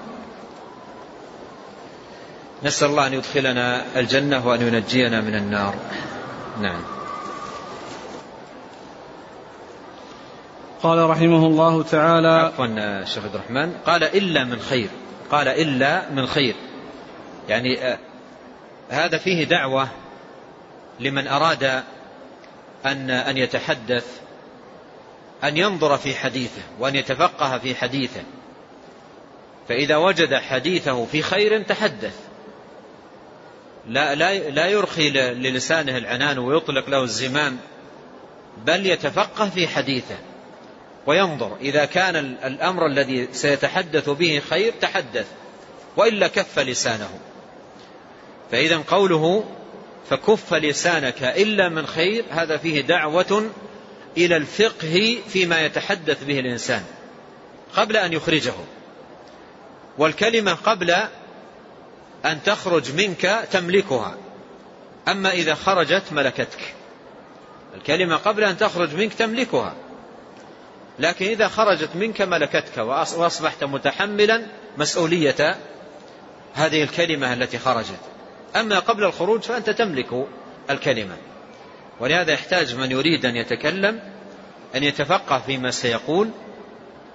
نسأل الله أن يدخلنا الجنة وأن ينجينا من النار. نعم. قال رحمه الله تعالى عفوا شيخ عبد الرحمن. قال إلا من خير. قال إلا من خير. يعني آه هذا فيه دعوة لمن أراد أن أن يتحدث أن ينظر في حديثه وأن يتفقه في حديثه. فإذا وجد حديثه في خير تحدث. لا, لا, لا يرخي للسانه العنان ويطلق له الزمام بل يتفقه في حديثه وينظر. إذا كان الأمر الذي سيتحدث به خير تحدث وإلا كف لسانه. فإذا قوله فكف لسانك إلا من خير هذا فيه دعوة إلى الفقه فيما يتحدث به الإنسان قبل أن يخرجه. والكلمة قبل أن تخرج منك تملكها. أما إذا خرجت ملكتك. الكلمة قبل أن تخرج منك تملكها. لكن إذا خرجت منك ملكتك وأصبحت متحملا مسؤولية هذه الكلمة التي خرجت. أما قبل الخروج فأنت تملك الكلمة. ولهذا يحتاج من يريد أن يتكلم أن يتفقه فيما سيقول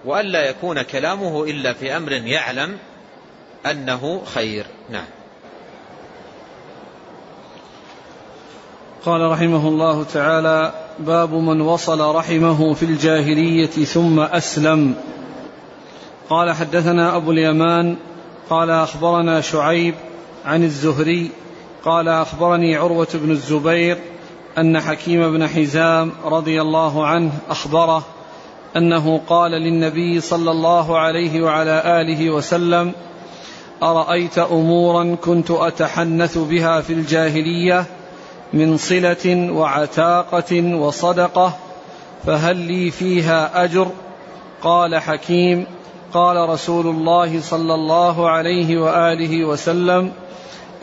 وألا يكون كلامه إلا في أمر يعلم أنه خير. نعم. قال رحمه الله تعالى باب من وصل رحمه في الجاهلية ثم أسلم. قال حدثنا أبو اليمان قال أخبرنا شعيب عن الزهري قال أخبرني عروة بن الزبير أن حكيم بن حزام رضي الله عنه أخبره أنه قال للنبي صلى الله عليه وعلى آله وسلم أرأيت أمورا كنت أتحنث بها في الجاهلية من صلة وعتاقة وصدقة فهل لي فيها أجر؟ قال حكيم قال رسول الله صلى الله عليه وآله وسلم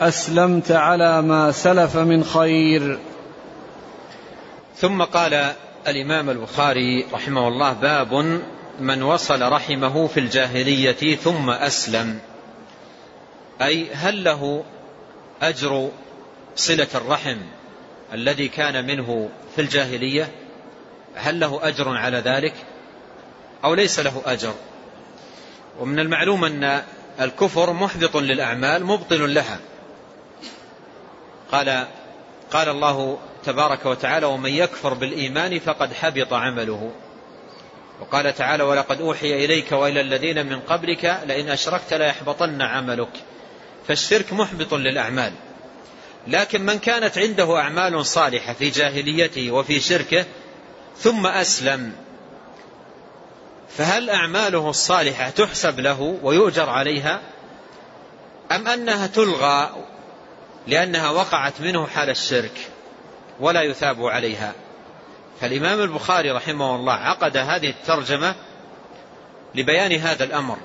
أسلمت على ما سلف من خير. ثم قال الإمام البخاري رحمه الله باب من وصل رحمه في الجاهلية ثم أسلم. أي هل له أجر صلة الرحم الذي كان منه في الجاهلية؟ هل له أجر على ذلك؟ أو ليس له أجر؟ ومن المعلوم أن الكفر محبط للأعمال مبطل لها. قال قال الله تبارك وتعالى ومن يكفر بالإيمان فقد حبط عمله. وقال تعالى ولقد أوحي إليك وإلى الذين من قبلك لئن أشركت ليحبطن عملك. فالشرك محبط للأعمال. لكن من كانت عنده أعمال صالحة في جاهليته وفي شركه ثم أسلم فهل أعماله الصالحة تحسب له ويؤجر عليها؟ أم أنها تلغى لأنها وقعت منه حال الشرك؟ ولا يثاب عليها. فالإمام البخاري رحمه الله عقد هذه الترجمة لبيان هذا الأمر.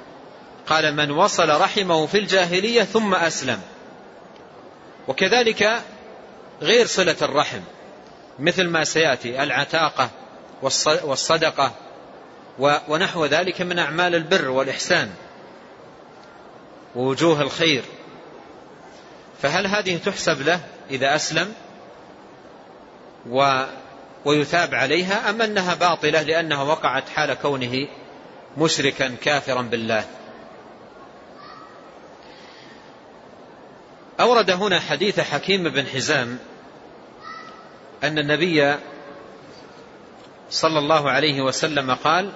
قال من وصل رحمه في الجاهلية ثم أسلم. وكذلك غير صلة الرحم مثل ما سيأتي العتاقة والصدقة ونحو ذلك من أعمال البر والإحسان ووجوه الخير. فهل هذه تحسب له إذا أسلم؟ و ويثاب عليها أم أنها باطلة لأنها وقعت حال كونه مشركا كافرا بالله. أورد هنا حديث حكيم بن حزام أن النبي صلى الله عليه وسلم قال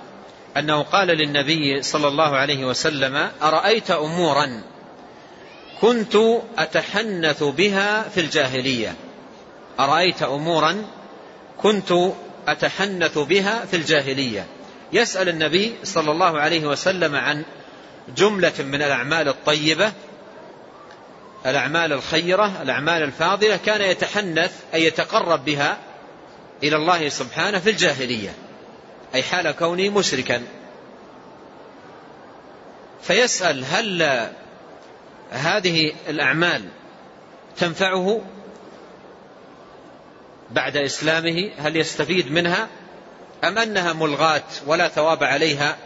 أنه قال للنبي صلى الله عليه وسلم أرأيت أمورا كنت أتحنث بها في الجاهلية؟ أرأيت أمورا كنت أتحنث بها في الجاهلية. يسأل النبي صلى الله عليه وسلم عن جملة من الأعمال الطيبة الأعمال الخيرة الأعمال الفاضلة كان يتحنث أي يتقرب بها إلى الله سبحانه في الجاهلية أي حال كوني مشركا. فيسأل هل هذه الأعمال تنفعه؟ بعد إسلامه هل يستفيد منها أم أنها ملغاة ولا ثواب عليها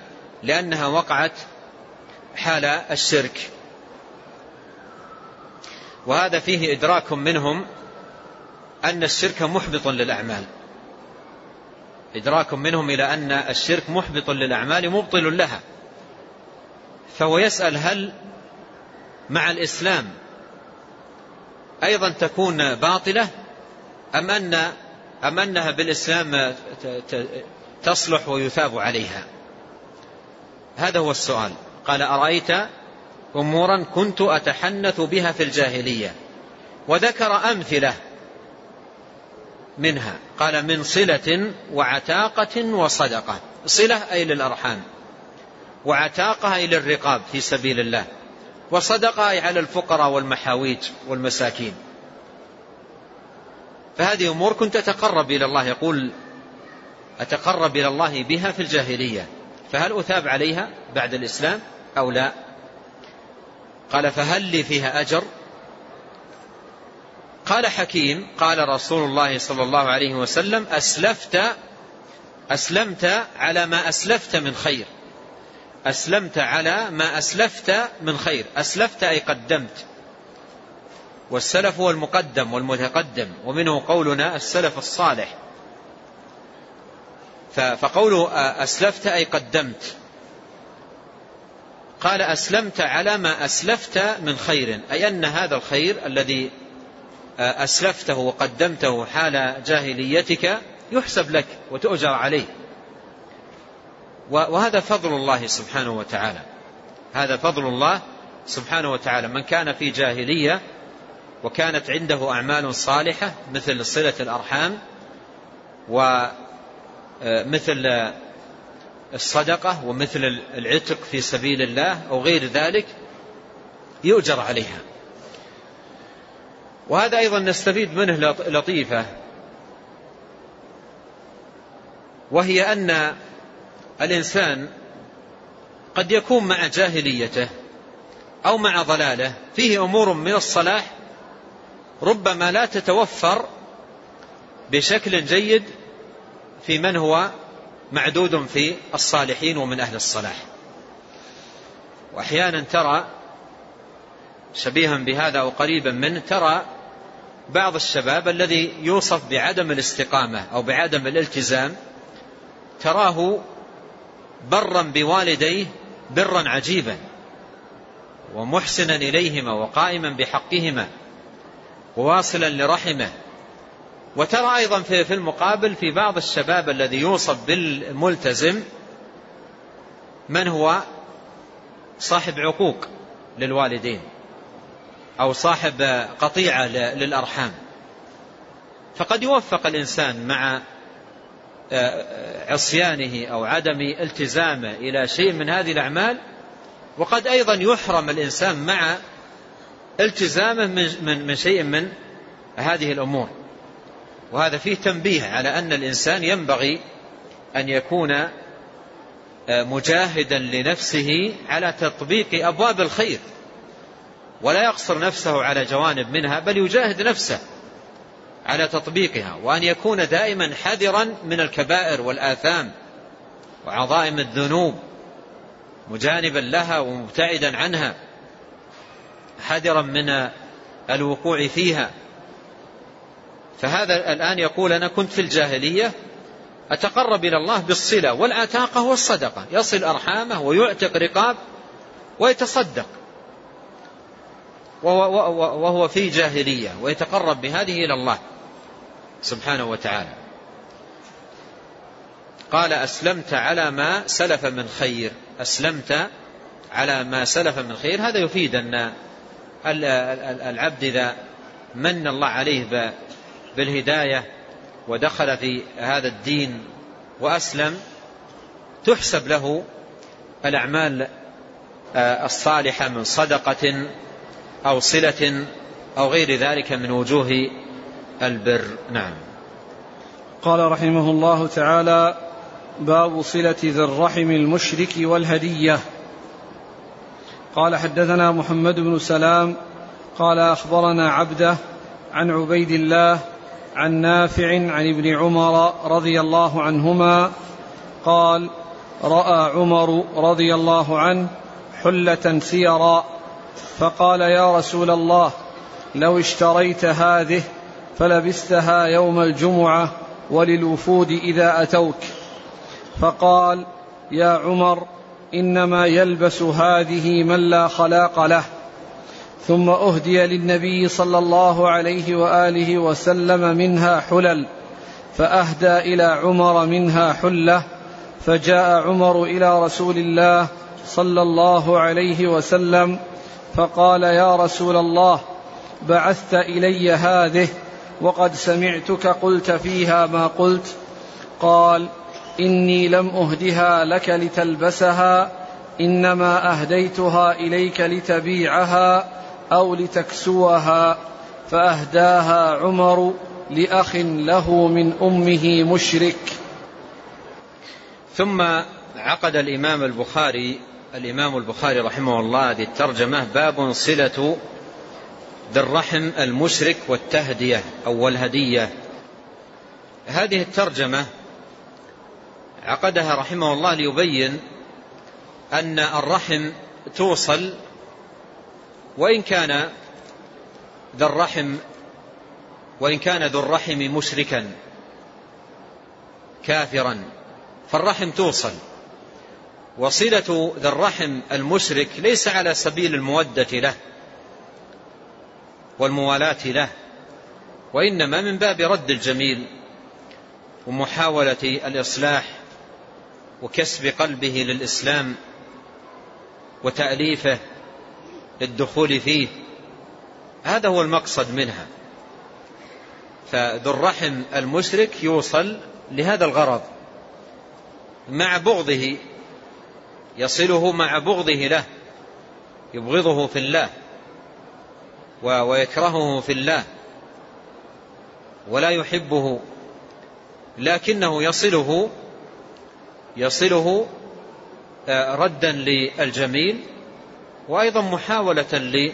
لأنها وقعت حال الشرك؟ وهذا فيه إدراك منهم أن الشرك محبط للأعمال. إدراك منهم إلى أن الشرك محبط للأعمال مبطل لها. فهو يسأل هل مع الإسلام أيضا تكون باطلة أم, أن أم أنها بالإسلام تصلح ويثاب عليها. هذا هو السؤال. قال أرأيت أمورا كنت أتحنث بها في الجاهلية وذكر أمثلة منها. قال من صلة وعتاقة وصدقة. صلة أي للأرحام وعتاقة أي للرقاب في سبيل الله وصدقة على الفقراء والمحاويج والمساكين. فهذه أمور كنت أتقرب إلى الله يقول أتقرب إلى الله بها في الجاهلية. فهل أثاب عليها بعد الإسلام أو لا؟ قال فهل لي فيها أجر؟ قال حكيم قال رسول الله صلى الله عليه وسلم أسلفت أسلمت على ما أسلفت من خير. أسلمت على ما أسلفت من خير. أسلفت أي قدمت. والسلف هو المقدم والمتقدم ومنه قولنا السلف الصالح. فقوله أسلفت أي قدمت. قال أسلمت على ما أسلفت من خير أي أن هذا الخير الذي أسلفته وقدمته حال جاهليتك يحسب لك وتؤجر عليه. وهذا فضل الله سبحانه وتعالى. هذا فضل الله سبحانه وتعالى. من كان في جاهلية وكانت عنده أعمال صالحة مثل صلة الأرحام ومثل الصدقة ومثل العتق في سبيل الله أو غير ذلك يؤجر عليها. وهذا أيضا نستفيد منه لطيفة. وهي أن الإنسان قد يكون مع جاهليته أو مع ضلاله فيه أمور من الصلاح ربما لا تتوفر بشكل جيد في من هو معدود في الصالحين ومن أهل الصلاح. وأحيانا ترى شبيها بهذا أو قريبا منه ترى بعض الشباب الذي يوصف بعدم الاستقامة أو بعدم الالتزام تراه برا بوالديه برا عجيبا ومحسنا إليهما وقائما بحقهما. وواصلا لرحمه. وترى أيضا في المقابل في بعض الشباب الذي يوصف بالملتزم من هو؟ صاحب عقوق للوالدين أو صاحب قطيعة للأرحام. فقد يوفق الإنسان مع آه، عصيانه أو عدم التزامه إلى شيء من هذه الأعمال. وقد أيضا يحرم الإنسان مع التزامه من, من شيء من هذه الأمور. وهذا فيه تنبيه على أن الإنسان ينبغي أن يكون آه، مجاهدا لنفسه على تطبيق أبواب الخير. ولا يقصر نفسه على جوانب منها بل يجاهد نفسه على تطبيقها. وأن يكون دائما حذرا من الكبائر والآثام وعظائم الذنوب مجانبا لها ومبتعدا عنها. حذرا من الوقوع فيها. فهذا الآن يقول أنا كنت في الجاهلية أتقرب إلى الله بالصلة والعتاقة والصدقة. يصل أرحامه ويعتق رقاب ويتصدق. وهو في جاهلية ويتقرب بهذه إلى الله سبحانه وتعالى. قال أسلمت على ما سلف من خير. أسلمت على ما سلف من خير. هذا يفيد أن العبد إذا من الله عليه بالهداية ودخل في هذا الدين وأسلم تحسب له الأعمال آه، الصالحة من صدقة أو صلة أو غير ذلك من وجوه البر. نعم. قال رحمه الله تعالى باب صلة ذي الرحم المشرك والهدية. قال حدثنا محمد بن سلام قال أخبرنا عبده عن عبيد الله عن نافع عن ابن عمر رضي الله عنهما قال رأى عمر رضي الله عنه حلة سيرا فقال يا رسول الله لو اشتريت هذه فلبستها يوم الجمعة وللوفود إذا أتوك. فقال يا عمر إنما يلبس هذه من لا خلاق له ثم أهدي للنبي صلى الله عليه وآله وسلم منها حلل فأهدى إلى عمر منها حلة فجاء عمر إلى رسول الله صلى الله عليه وسلم فقال يا رسول الله بعثت إلي هذه وقد سمعتك قلت فيها ما قلت. قال إني لم أهدها لك لتلبسها إنما أهديتها إليك لتبيعها أو لتكسوها فأهداها عمر لأخ له من أمه مشرك. ثم عقد الإمام البخاري الإمام البخاري رحمه الله هذه الترجمة باب صلة ذي الرحم المشرك والتهدية أو الهدية. هذه الترجمة عقدها رحمه الله ليبين أن الرحم توصل وإن كان ذا الرحم وإن كان ذو الرحم مشركا كافرا فالرحم توصل. وصلة ذا الرحم المشرك ليس على سبيل المودة له والموالاة له وإنما من باب رد الجميل ومحاولة الإصلاح وكسب قلبه للإسلام وتأليفه للدخول فيه. هذا هو المقصد منها. فذو الرحم المشرك يوصل لهذا الغرض. مع بغضه يصله مع بغضه له يبغضه في الله ويكرهه في الله ولا يحبه لكنه يصله يصله ردا للجميل وأيضا محاولة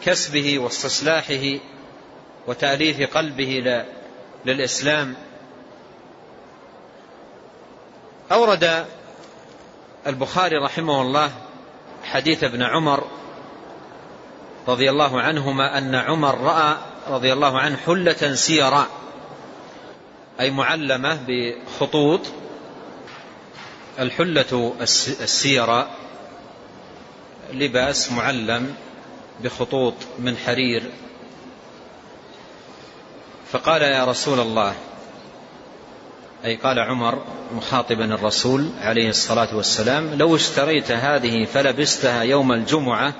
لكسبه واستصلاحه وتأليف قلبه للإسلام. أورد البخاري رحمه الله حديث ابن عمر رضي الله عنهما أن عمر رأى رضي الله عنه حلة سيراء أي معلمة بخطوط. الحلة السيراء لباس معلم بخطوط من حرير. فقال يا رسول الله أي قال عمر مخاطبا الرسول عليه الصلاة والسلام لو اشتريت هذه فلبستها يوم الجمعة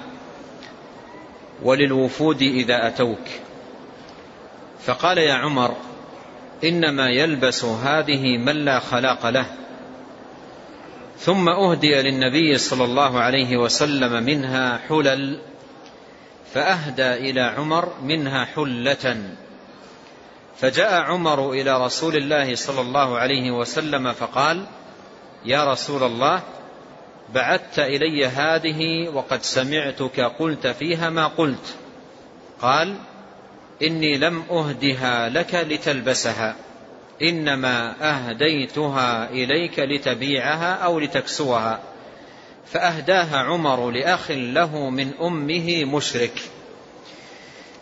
وللوفود إذا أتوك. فقال يا عمر إنما يلبس هذه من لا خلاق له. ثم أهدي للنبي صلى الله عليه وسلم منها حلل فأهدى إلى عمر منها حلة. فجاء عمر إلى رسول الله صلى الله عليه وسلم فقال يا رسول الله بعثت إلي هذه وقد سمعتك قلت فيها ما قلت. قال إني لم أهدها لك لتلبسها. إنما أهديتها إليك لتبيعها أو لتكسوها. فأهداها عمر لأخ له من أمه مشرك.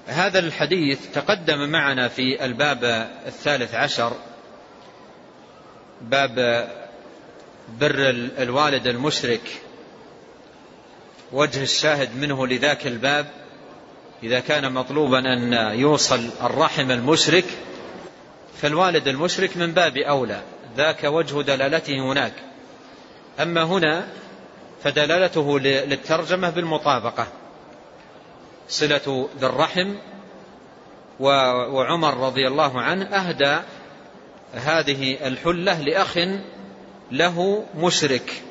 هذا الحديث تقدم معنا في الباب الثالث عشر باب بر الوالد المشرك. وجه الشاهد منه لذاك الباب إذا كان مطلوبا أن يوصل الرحم المشرك فالوالد المشرك من باب أولى ذاك وجه دلالته هناك. أما هنا فدلالته للترجمة بالمطابقة. صلة ذي الرحم وعمر رضي الله عنه أهدى هذه الحلة لأخ له مشرك.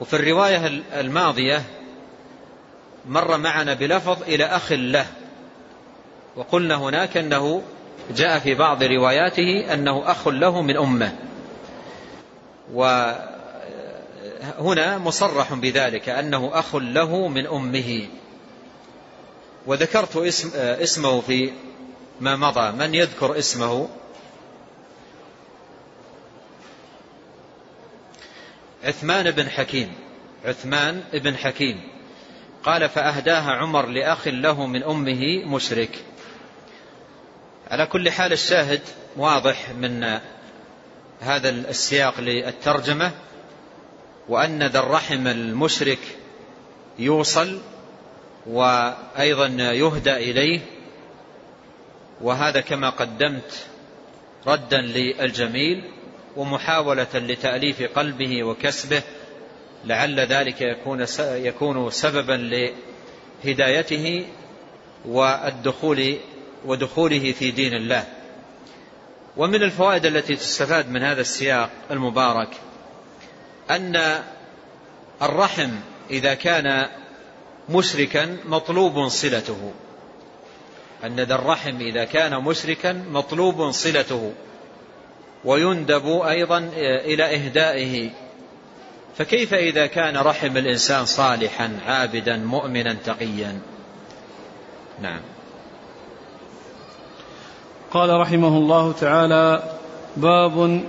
وفي الرواية الماضية مر معنا بلفظ إلى أخ له وقلنا هناك أنه جاء في بعض رواياته أنه أخ له من أمه. وهنا مصرح بذلك أنه أخ له من أمه. وذكرت اسم اسمه في ما مضى. من يذكر اسمه؟ عثمان بن حكيم. عثمان بن حكيم. قال فأهداها عمر لأخ له من أمه مشرك. على كل حال الشاهد واضح من هذا السياق للترجمة وأن ذا الرحم المشرك يوصل وأيضا يهدى إليه وهذا كما قدمت ردا للجميل ومحاولة لتأليف قلبه وكسبه لعل ذلك يكون يكون سببا لهدايته والدخول ودخوله في دين الله. ومن الفوائد التي تستفاد من هذا السياق المبارك أن الرحم إذا كان مشركا مطلوب صلته. أن ذا الرحم إذا كان مشركا مطلوب صلته. ويندب أيضا إلى إهدائه. فكيف إذا كان رحم الإنسان صالحا عابدا مؤمنا تقيا؟ نعم. قال رحمه الله تعالى باب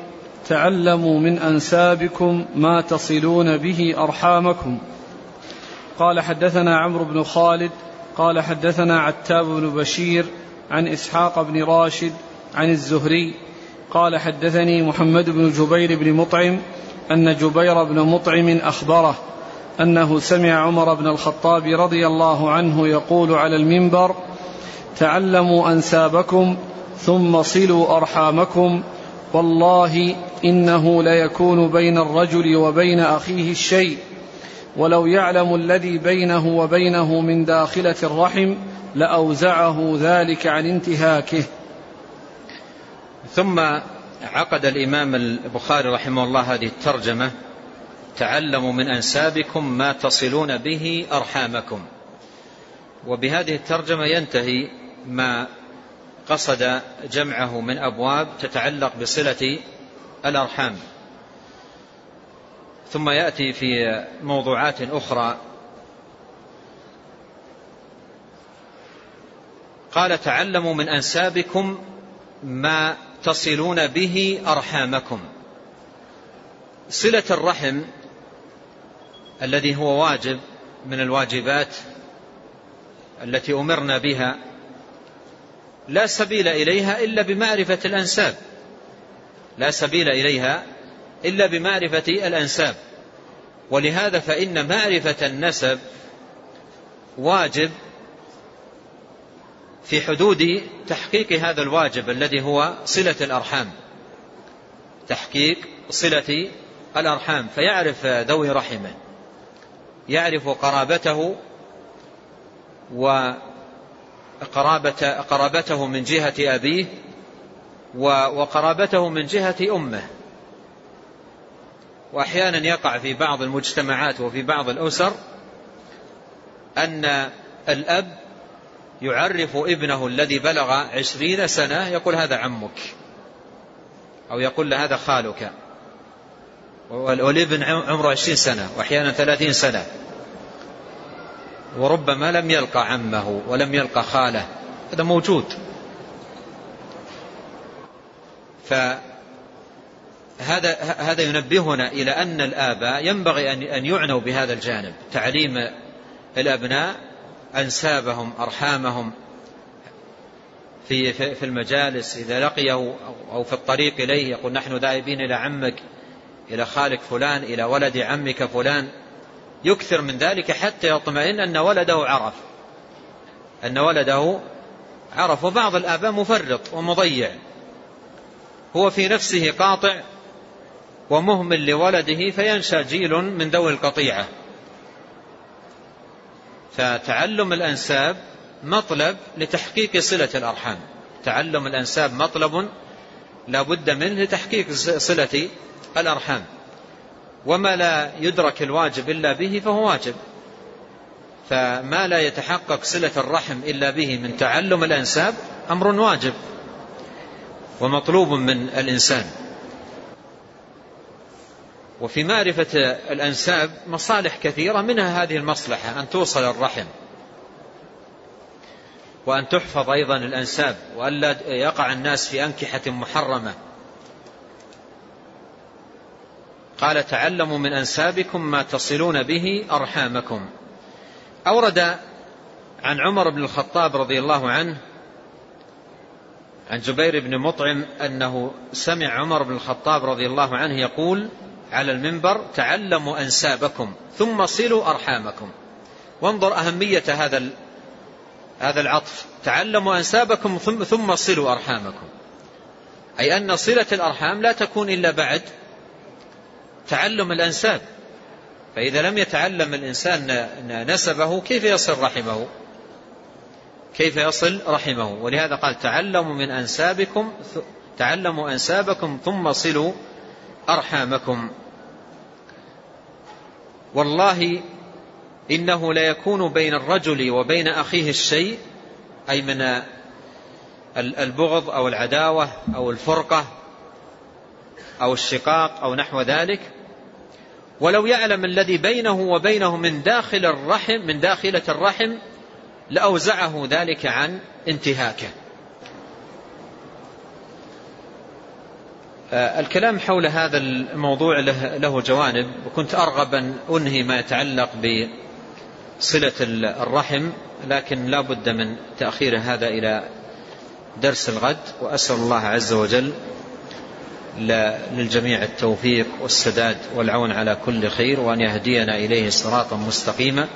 تعلموا من أنسابكم ما تصلون به أرحامكم. قال حدثنا عمرو بن خالد قال حدثنا عتاب بن بشير عن إسحاق بن راشد عن الزهري قال حدثني محمد بن جبير بن مطعم أن جبير بن مطعم أخبره أنه سمع عمر بن الخطاب رضي الله عنه يقول على المنبر تعلموا أنسابكم ثم صلوا أرحامكم. والله إنه ليكون بين الرجل وبين أخيه الشيء ولو يعلم الذي بينه وبينه من داخلة الرحم لأوزعه ذلك عن انتهاكه. ثم عقد الإمام البخاري رحمه الله هذه الترجمة. تعلموا من أنسابكم ما تصلون به أرحامكم. وبهذه الترجمة ينتهي ما قصد جمعه من أبواب تتعلق بصلة الأرحام. ثم يأتي في موضوعات أخرى. قال تعلموا من أنسابكم ما تصلون به أرحامكم. صلة الرحم الذي هو واجب من الواجبات التي أمرنا بها لا سبيل إليها إلا بمعرفة الأنساب. لا سبيل إليها إلا بمعرفة الأنساب. ولهذا فإن معرفة النسب واجب في حدود تحقيق هذا الواجب الذي هو صلة الأرحام. تحقيق صلة الأرحام. فيعرف ذوي رحمه يعرف قرابته وقرابة قرابته من جهة أبيه وقرابته من جهة أمه. وأحيانا يقع في بعض المجتمعات وفي بعض الأسر أن الأب يعرف ابنه الذي بلغ عشرين سنة يقول هذا عمك أو يقول له هذا خالك والابن عمره عشرين سنة وأحيانا ثلاثين سنة. وربما لم يلقى عمه ولم يلقى خاله. هذا موجود. فهذا هذا ينبهنا إلى أن الآباء ينبغي أن يعنوا بهذا الجانب. تعليم الأبناء أنسابهم أرحامهم في في المجالس. إذا لقيه أو في الطريق إليه يقول نحن ذاهبين إلى عمك إلى خالك فلان إلى ولد عمك فلان. يكثر من ذلك حتى يطمئن أن ولده عرف. أن ولده عرف. وبعض الآباء مفرط ومضيع. هو في نفسه قاطع ومهمل لولده فينشأ جيل من ذوي القطيعة. فتعلم الأنساب مطلب لتحقيق صلة الأرحام. تعلم الأنساب مطلب لا بد منه لتحقيق صلة الأرحام. وما لا يدرك الواجب إلا به فهو واجب. فما لا يتحقق صلة الرحم إلا به من تعلم الأنساب أمر واجب ومطلوب من الإنسان. وفي معرفة الأنساب مصالح كثيرة منها هذه المصلحة أن توصل الرحم وأن تحفظ أيضا الأنساب وألا يقع الناس في أنكحة محرمة. قال تعلموا من أنسابكم ما تصلون به أرحامكم. أورد عن عمر بن الخطاب رضي الله عنه عن جبير بن مطعم أنه سمع عمر بن الخطاب رضي الله عنه يقول على المنبر تعلموا أنسابكم ثم صلوا أرحامكم. وانظر أهمية هذا هذا العطف. تعلموا أنسابكم ثم صلوا أرحامكم. أي أن صلة الأرحام لا تكون إلا بعد تعلم الأنساب فإذا لم يتعلم الإنسان نسبه كيف يصل رحمه؟ كيف يصل رحمه؟ ولهذا قال تعلموا من أنسابكم تعلموا أنسابكم ثم صلوا أرحامكم. والله إنه ليكون بين الرجل وبين أخيه الشيء أي من البغض أو العداوة أو الفرقة أو الشقاق أو نحو ذلك ولو يعلم الذي بينه وبينه من داخل الرحم من داخلة الرحم لأوزعه ذلك عن انتهاكه. آه، الكلام حول هذا الموضوع له, له جوانب وكنت أرغب أن أنهي ما يتعلق بصلة الرحم لكن لا بد من تأخير هذا إلى درس الغد وأسأل الله عز وجل للجميع التوفيق والسداد والعون على كل خير وأن يهدينا إليه صراطا مستقيما.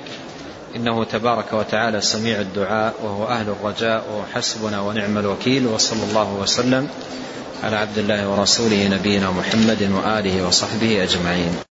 إنه تبارك وتعالى سميع الدعاء وهو أهل الرجاء وهو حسبنا ونعم الوكيل. وصلى الله وسلم على عبد الله ورسوله نبينا محمد وآله وصحبه أجمعين.